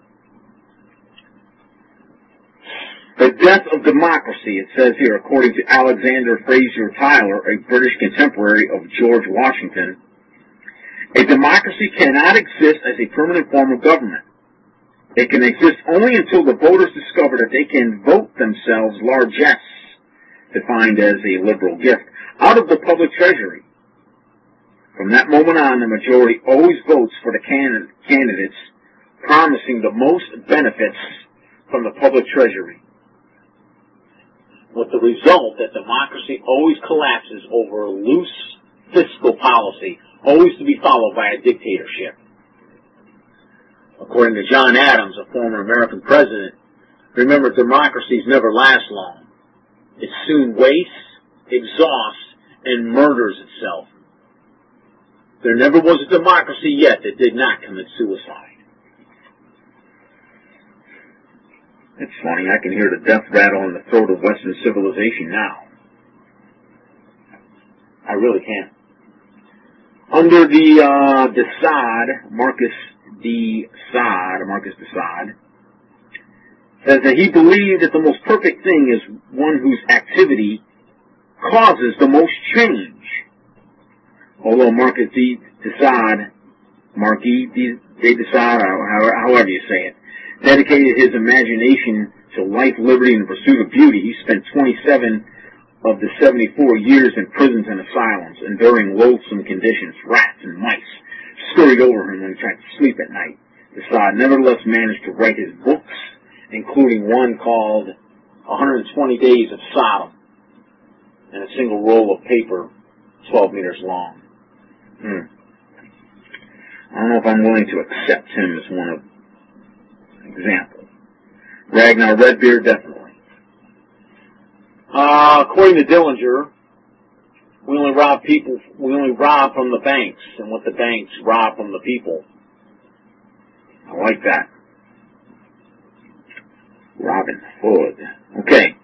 The death of democracy, it says here, according to Alexander Fraser Tyler, a British contemporary of George Washington, A democracy cannot exist as a permanent form of government. It can exist only until the voters discover that they can vote themselves largesse, defined as a liberal gift, out of the public treasury. From that moment on, the majority always votes for the candidates promising the most benefits from the public treasury. With the result that democracy always collapses over a loose fiscal policy, always to be followed by a dictatorship. According to John Adams, a former American president, remember democracies never last long. It soon wastes, exhausts, and murders itself. There never was a democracy yet that did not commit suicide. It's funny, I can hear the death rattle in the throat of Western civilization now. I really can. Under the uh, Marcus de Sade, Marcus de Sade, says that he believed that the most perfect thing is one whose activity causes the most change. Although Marcus de, de Sade, Marquis de, de Sade, however you say it, dedicated his imagination to life, liberty, and the pursuit of beauty. He spent 27 of the 74 years in prisons and asylums, enduring loathsome conditions. Rats and mice scurried over him when he tried to sleep at night. de Sade nevertheless managed to write his books, including one called 120 Days of Sodom, in a single roll of paper 12 meters long. Hmm. I don't know if I'm willing to accept him as one of example. Ragnar Redbeard, definitely. Uh, according to Dillinger, we only rob people, we only rob from the banks, and what the banks rob from the people. I like that. Robin Hood. Okay.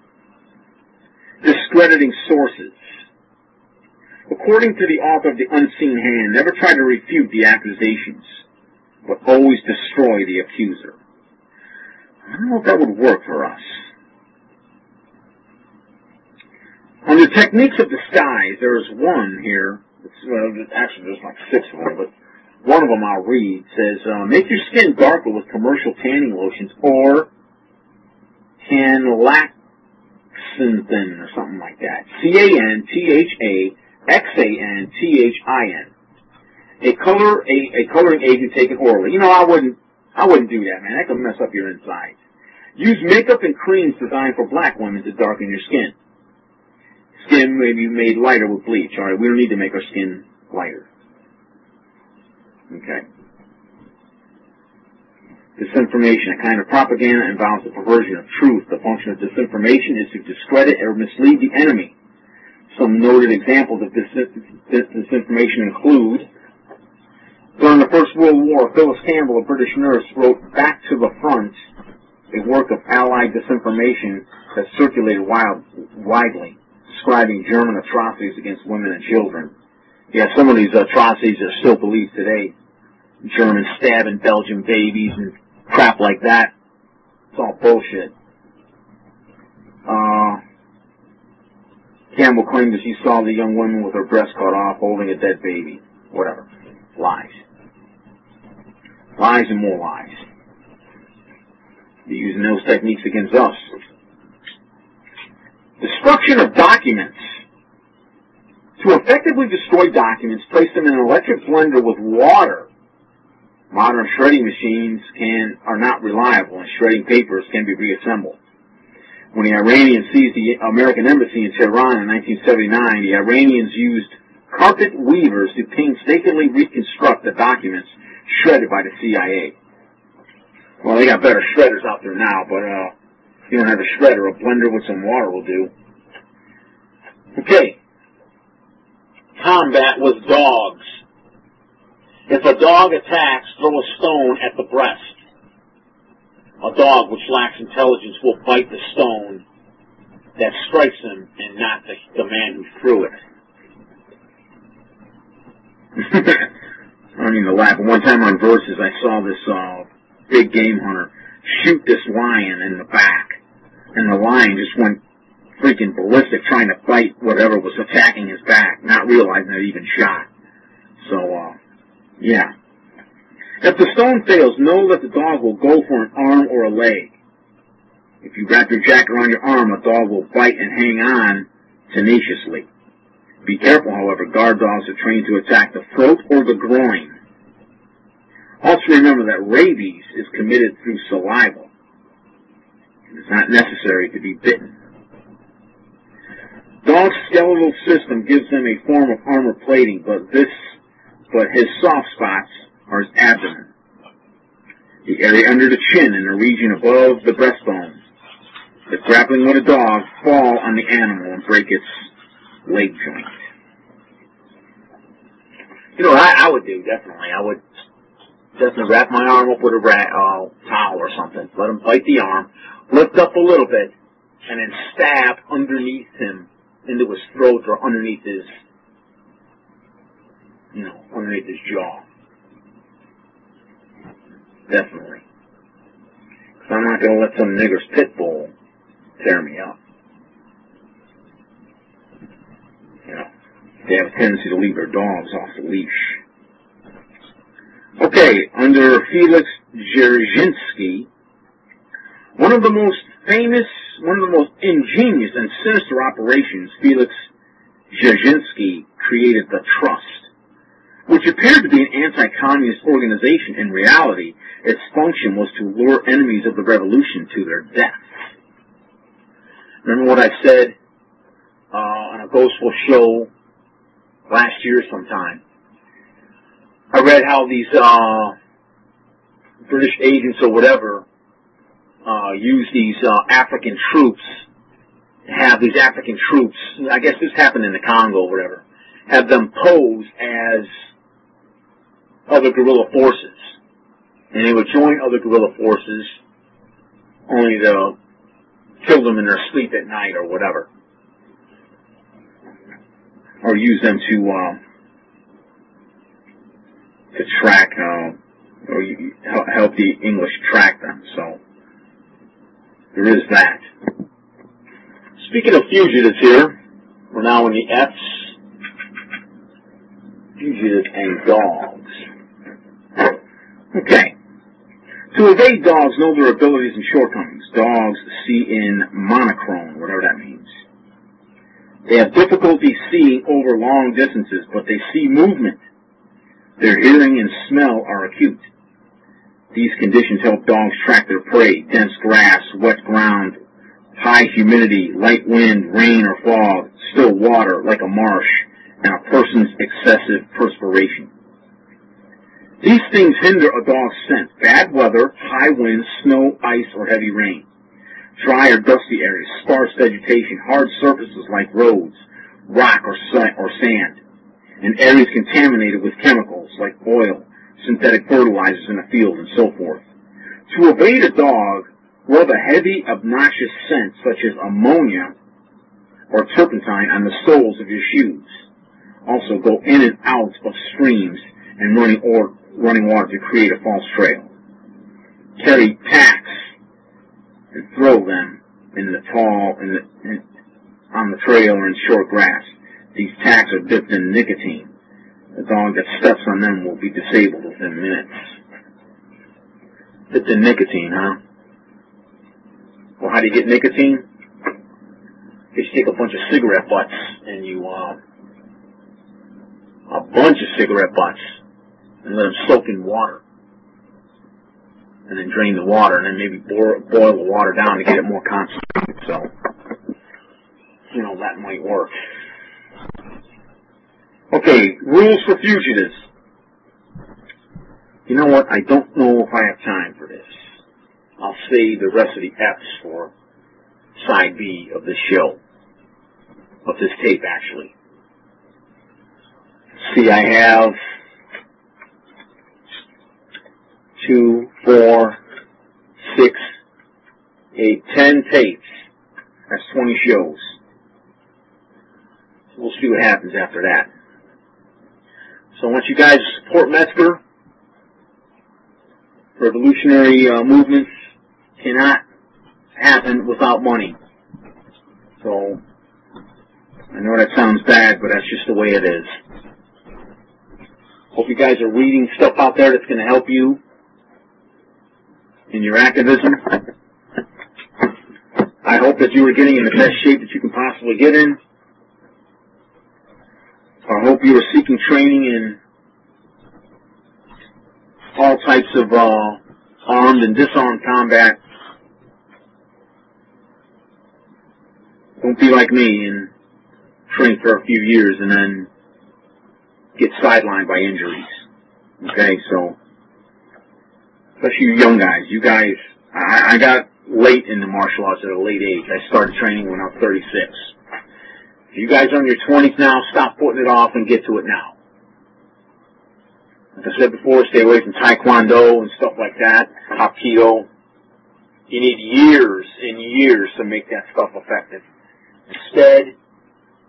Discrediting sources. According to the author of The Unseen Hand, never try to refute the accusations, but always destroy the accuser. I don't know if that would work for us. On the techniques of disguise, there is one here. well, actually, there's like six of them, but one of them I'll read says, uh, "Make your skin darker with commercial tanning lotions or canthaxanthin or something like that. C A N T H A X A N T H I N. A color a, a coloring agent taken orally. You know, I wouldn't I wouldn't do that, man. That could mess up your insides. Use makeup and creams designed for black women to darken your skin. Skin may be made lighter with bleach. All right, we don't need to make our skin lighter. Okay. Disinformation, a kind of propaganda involves the perversion of truth. The function of disinformation is to discredit or mislead the enemy. Some noted examples of this disinformation include during the First World War, Phyllis Campbell, a British nurse, wrote Back to the Front, a work of Allied disinformation that circulated wild, widely, describing German atrocities against women and children. Yeah, some of these atrocities are still believed today. Germans stabbing Belgian babies and crap like that. It's all bullshit. Uh, Campbell claimed that she saw the young woman with her breast cut off holding a dead baby. Whatever. Lies. Lies and more lies. They're using those techniques against us. Destruction of documents. To effectively destroy documents, place them in an electric blender with water. Modern shredding machines can are not reliable, and shredding papers can be reassembled. When the Iranians seized the American embassy in Tehran in 1979, the Iranians used carpet weavers to painstakingly reconstruct the documents shredded by the CIA. Well, they got better shredders out there now, but uh, you don't have a shredder, a blender with some water will do. Okay. Combat with dogs. If a dog attacks, throw a stone at the breast. A dog which lacks intelligence will bite the stone that strikes him and not the, the man who threw it. I don't mean to laugh. One time on Versus, I saw this uh, big game hunter shoot this lion in the back, and the lion just went freaking ballistic trying to fight whatever was attacking his back, not realizing it even shot. So, uh, Yeah. If the stone fails, know that the dog will go for an arm or a leg. If you wrap your jacket around your arm, a dog will bite and hang on tenaciously. Be careful, however, guard dogs are trained to attack the throat or the groin. Also remember that rabies is committed through saliva. It is not necessary to be bitten. Dog's skeletal system gives them a form of armor plating, but this, but his soft spots are his abdomen, the area under the chin and the region above the breastbone. If grappling with a dog, fall on the animal and break its leg joint. You know what I, I would do, definitely. I would definitely wrap my arm up with a rat, uh, towel or something. Let him bite the arm, lift up a little bit, and then stab underneath him into his throat or underneath his, you know, underneath his jaw. Definitely. Because I'm not going to let some nigger's pit bull tear me up. You know, they have a tendency to leave their dogs off the leash. Okay, under Felix Dzerzhinsky, one of the most famous, one of the most ingenious and sinister operations, Felix Dzerzhinsky created the Trust, which appeared to be an anti-communist organization. In reality, its function was to lure enemies of the revolution to their death. Remember what I said uh, on a Ghost Wolf show last year sometime? I read how these uh, British agents or whatever uh, use these uh, African troops, have these African troops, I guess this happened in the Congo or whatever, have them pose as other guerrilla forces. And they would join other guerrilla forces only to kill them in their sleep at night or whatever. Or use them to, uh, to track, uh, or help the English track them. So, there is that. Speaking of fugitives here, we're now in the F's. Fugitives and dogs. Okay. To evade dogs know their abilities and shortcomings. Dogs see in monochrome, whatever that means. They have difficulty seeing over long distances, but they see movement. Their hearing and smell are acute. These conditions help dogs track their prey, dense grass, wet ground, high humidity, light wind, rain or fog, still water like a marsh, and a person's excessive perspiration. These things hinder a dog's scent. Bad weather, high winds, snow, ice, or heavy rain. Dry or dusty areas, sparse vegetation, hard surfaces like roads, rock or sand, and areas contaminated with chemicals like oil, synthetic fertilizers in a field, and so forth. To evade a dog, rub a heavy, obnoxious scent such as ammonia or turpentine on the soles of your shoes. Also go in and out of streams and running or running water to create a false trail. Carry tacks and throw them in the tall in the, in, on the trail or in short grass. These tacks are dipped in nicotine. The dog that steps on them will be disabled within minutes. Dipped in nicotine, huh? Well, how do you get nicotine? You take a bunch of cigarette butts and you, uh, a bunch of cigarette butts and let them soak in water. And then drain the water and then maybe boil, boil the water down to get it more concentrated. So, you know, that might work. Okay, rules for fugitives. You know what? I don't know if I have time for this. I'll save the rest of the F's for side B of this show. Of this tape, actually. See, I have two, four, six, eight, ten tapes. That's 20 shows. We'll see what happens after that. So I want you guys to support Metzger. Revolutionary uh, movements cannot happen without money. So I know that sounds bad, but that's just the way it is. Hope you guys are reading stuff out there that's going to help you in your activism. I hope that you are getting in the best shape that you can possibly get in. I hope you are seeking training in all types of uh, armed and disarmed combat. Don't be like me and train for a few years and then get sidelined by injuries. Okay, so especially you young guys, you guys, I, I got late in the martial arts at a late age. I started training when I was 36. You guys are in your 20s now, stop putting it off and get to it now. Like I said before, stay away from Taekwondo and stuff like that, Hapkido. You need years and years to make that stuff effective. Instead,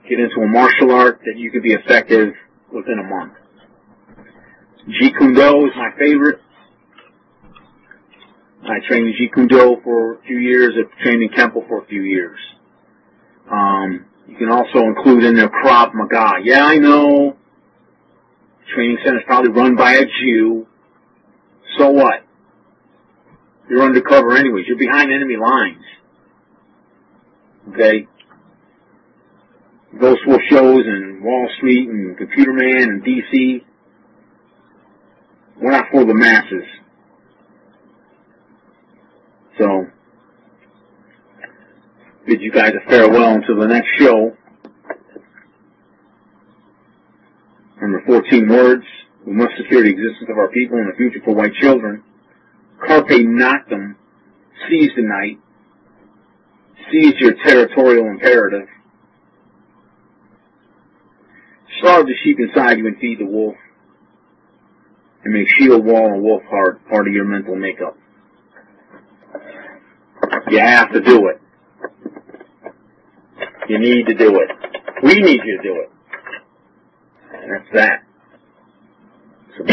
get into a martial art that you can be effective within a month. Jeet Kune Do is my favorite. I trained in Jeet Kune Do for a few years. I trained in Kempo for a few years. Um, you can also include in there Krav Maga. Yeah, I know. Training center is probably run by a Jew. So what? You're undercover anyways. You're behind enemy lines. Okay? Ghost Wolf shows and Wall Street and Computer Man and DC. We're not for the masses. So, bid you guys a farewell until the next show. Number 14 words. We must secure the existence of our people and the future for white children. Carpe noctem. Seize the night. Seize your territorial imperative. Starve the sheep inside you and feed the wolf. And make shield wall and wolf heart part of your mental makeup. You have to do it. You need to do it. We need you to do it. And that's that. Well,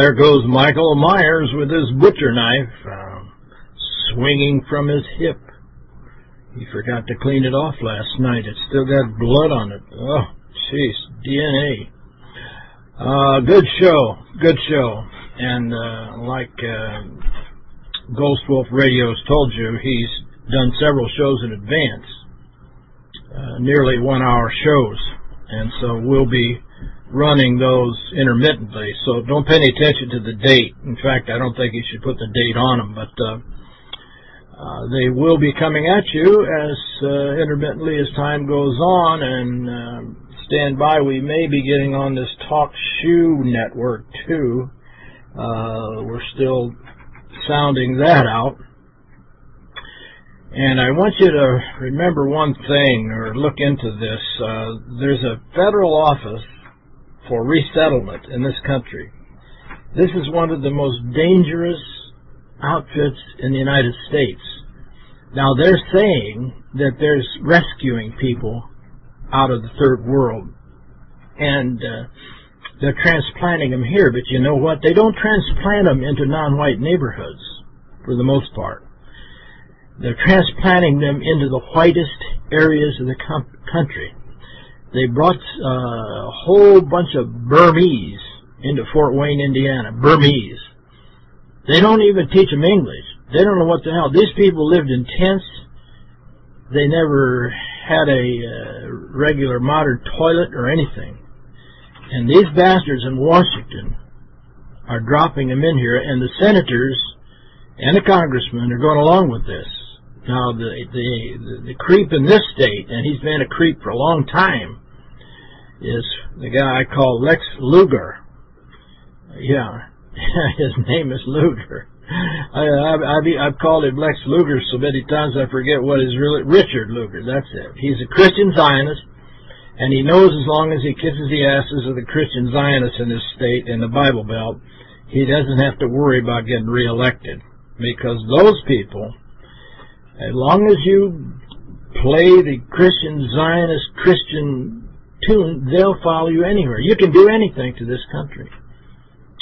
there goes Michael Myers with his butcher knife uh, swinging from his hip. He forgot to clean it off last night. It's still got blood on it. Oh, jeez, DNA. Uh, good show, good show. And uh, like uh, Ghost Wolf Radio's told you, he's done several shows in advance, uh, nearly one-hour shows. And so we'll be running those intermittently, so don't pay any attention to the date. In fact, I don't think you should put the date on them, but uh, uh, they will be coming at you as uh, intermittently as time goes on, and uh, stand by. We may be getting on this Talk Shoe network, too. Uh, we're still sounding that out. And I want you to remember one thing, or look into this. Uh, there's a federal office for resettlement in this country. This is one of the most dangerous outfits in the United States. Now they're saying that there's rescuing people out of the third world and uh, they're transplanting them here, but you know what? They don't transplant them into non-white neighborhoods for the most part. They're transplanting them into the whitest areas of the country they brought uh, a whole bunch of Burmese into Fort Wayne, Indiana. Burmese. They don't even teach them English. They don't know what the hell. These people lived in tents. They never had a uh, regular modern toilet or anything. And these bastards in Washington are dropping them in here, and the senators and the congressmen are going along with this. Now, the, the, the creep in this state, and he's been a creep for a long time, is the guy I call Lex Luger. Yeah, his name is Lugar. I, I've, I've called him Lex Luger so many times I forget what is really Richard Lugar. That's it. He's a Christian Zionist, and he knows as long as he kisses the asses of the Christian Zionists in this state in the Bible Belt, he doesn't have to worry about getting reelected because those people, as long as you play the Christian Zionist Christian tune, they'll follow you anywhere. You can do anything to this country.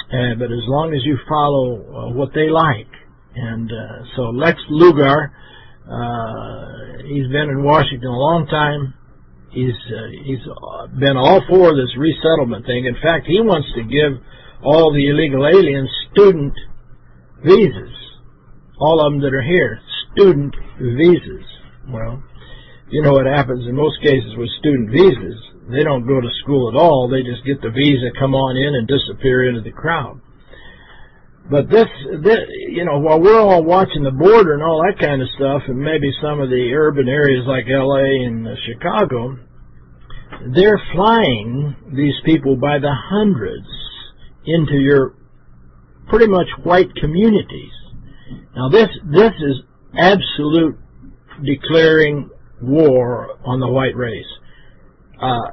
Uh, but as long as you follow uh, what they like. And uh, so Lex Luger, uh, he's been in Washington a long time. He's uh, he's been all for this resettlement thing. In fact, he wants to give all the illegal aliens student visas, all of them that are here, student visas. Well, you know what happens in most cases with student visas they don't go to school at all. They just get the visa, come on in, and disappear into the crowd. But this, this, you know, while we're all watching the border and all that kind of stuff, and maybe some of the urban areas like L.A. and uh, Chicago, they're flying these people by the hundreds into your pretty much white communities. Now this, this is absolute declaring war on the white race. Uh,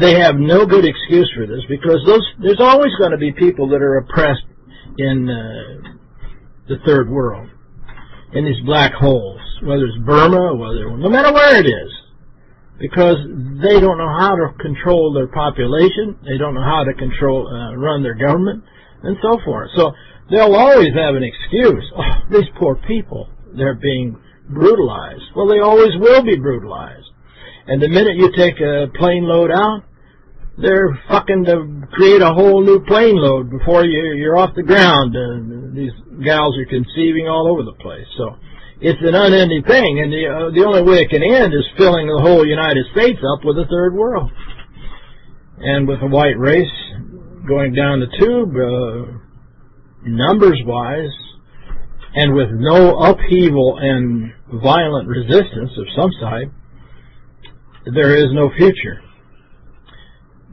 they have no good excuse for this because those there's always going to be people that are oppressed in uh, the third world, in these black holes, whether it's Burma, whether no matter where it is, because they don't know how to control their population, they don't know how to control uh, run their government, and so forth. So they'll always have an excuse. Oh, these poor people, they're being brutalized. Well, they always will be brutalized. And the minute you take a plane load out, they're fucking to create a whole new plane load before you, you're off the ground. Uh, these gals are conceiving all over the place. So it's an unending thing, and the uh, the only way it can end is filling the whole United States up with a third world. And with a white race going down the tube, uh, numbers-wise, and with no upheaval and violent resistance of some side, there is no future.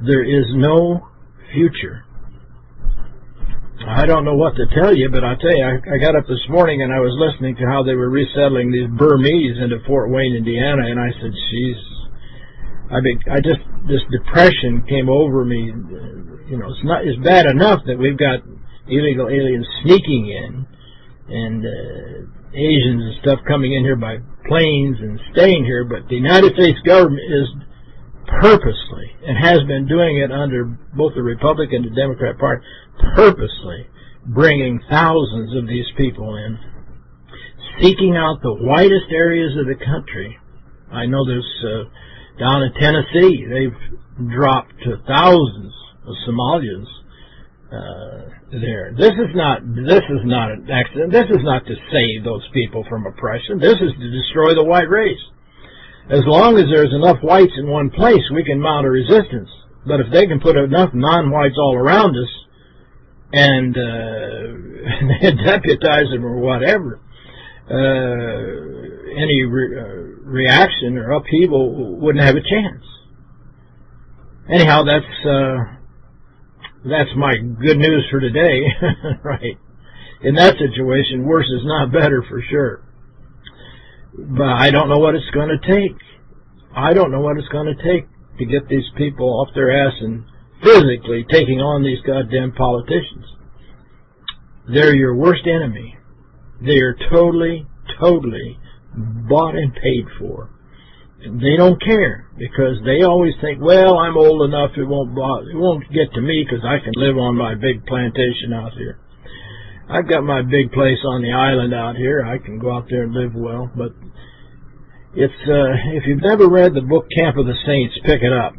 There is no future. I don't know what to tell you, but I tell you, I, I got up this morning and I was listening to how they were resettling these Burmese into Fort Wayne, Indiana, and I said, "Jeez, I mean, I just this depression came over me. You know, it's not it's bad enough that we've got illegal aliens sneaking in, and uh, Asians and stuff coming in here by planes and staying here, but the United States government is purposely, and has been doing it under both the Republican and the Democrat Party, purposely bringing thousands of these people in, seeking out the whitest areas of the country. I know there's uh, down in Tennessee, they've dropped thousands of Somalians there. This is not this is not an accident. This is not to save those people from oppression. This is to destroy the white race. As long as there's enough whites in one place, we can mount a resistance. But if they can put enough non-whites all around us and uh, deputize them or whatever, uh, any re uh, reaction or upheaval wouldn't have a chance. Anyhow, that's uh, that's my good news for today, right? In that situation, worse is not better for sure. But I don't know what it's going to take. I don't know what it's going to take to get these people off their ass and physically taking on these goddamn politicians. They're your worst enemy. They are totally, totally bought and paid for. They don't care because they always think, well, I'm old enough, it won't bother, it won't get to me because I can live on my big plantation out here. I've got my big place on the island out here. I can go out there and live well, but it's uh, if you've never read the book Camp of the Saints, pick it up.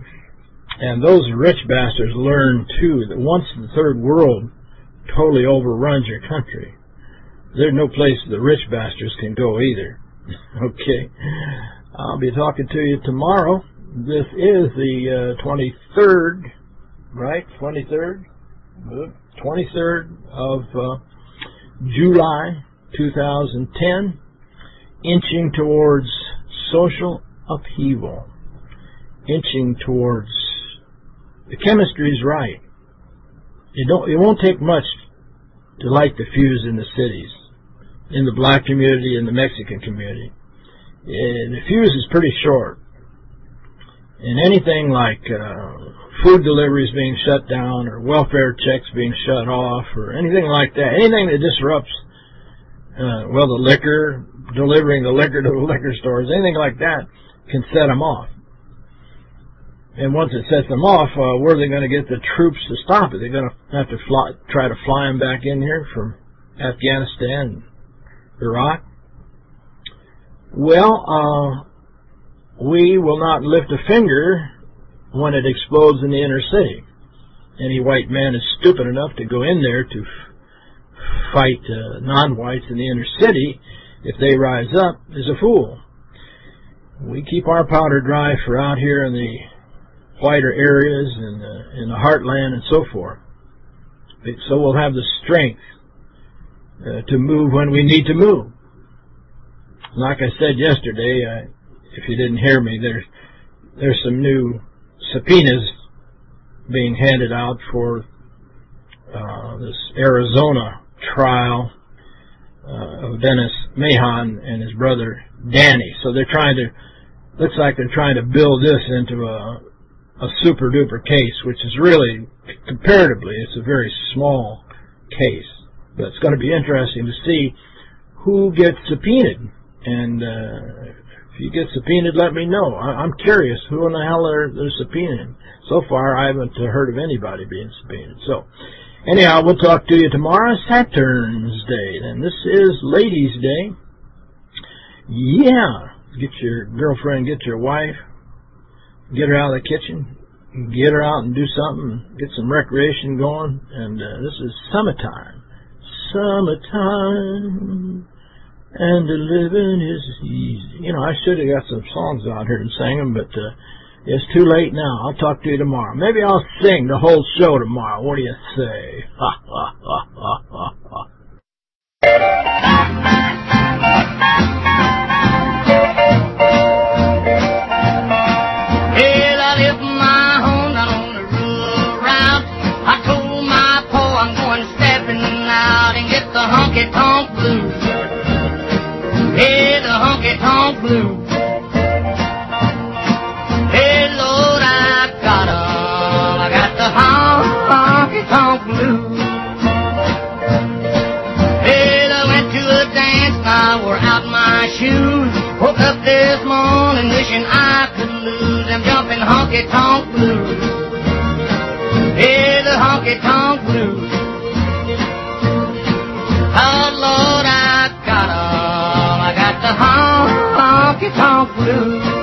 And those rich bastards learn too that once the third world totally overruns your country, there's no place the rich bastards can go either. okay. I'll be talking to you tomorrow. This is the uh, 23rd, right? 23rd? 23rd of uh, July 2010. inching towards social upheaval, inching towards the chemistry's right. It don't it won't take much to light the fuse in the cities, in the black community in the Mexican community. And the fuse is pretty short. And anything like uh, food deliveries being shut down or welfare checks being shut off or anything like that, anything that disrupts, uh, well, the liquor, delivering the liquor to the liquor stores, anything like that can set them off. And once it sets them off, uh, where are they going to get the troops to stop it? They're going to have to fly, try to fly them back in here from Afghanistan, Iraq. Well, uh, we will not lift a finger when it explodes in the inner city. Any white man is stupid enough to go in there to fight uh, non-whites in the inner city if they rise up is a fool. We keep our powder dry for out here in the whiter areas and the, in the heartland and so forth. So we'll have the strength uh, to move when we need to move. Like I said yesterday, uh, if you didn't hear me, there's there's some new subpoenas being handed out for uh, this Arizona trial uh, of Dennis Mahon and his brother Danny. So they're trying to, looks like they're trying to build this into a, a super duper case, which is really, comparatively, it's a very small case. But it's going to be interesting to see who gets subpoenaed. And uh, if you get subpoenaed, let me know. I, I'm curious who in the hell are they're subpoenaing. So far, I haven't heard of anybody being subpoenaed. So, anyhow, we'll talk to you tomorrow, Saturn's Day. And this is Ladies' Day. Yeah, get your girlfriend, get your wife, get her out of the kitchen, get her out and do something, get some recreation going. And uh, this is summertime. Summertime and the living is easy. You know, I should have got some songs out here and sang them, but uh, it's too late now. I'll talk to you tomorrow. Maybe I'll sing the whole show tomorrow. What do you say? Ha ha ha ha ha. Honky tonk blues. Hey, the honky tonk blues. Oh, Lord, I got 'em. I got the honky tonk blues.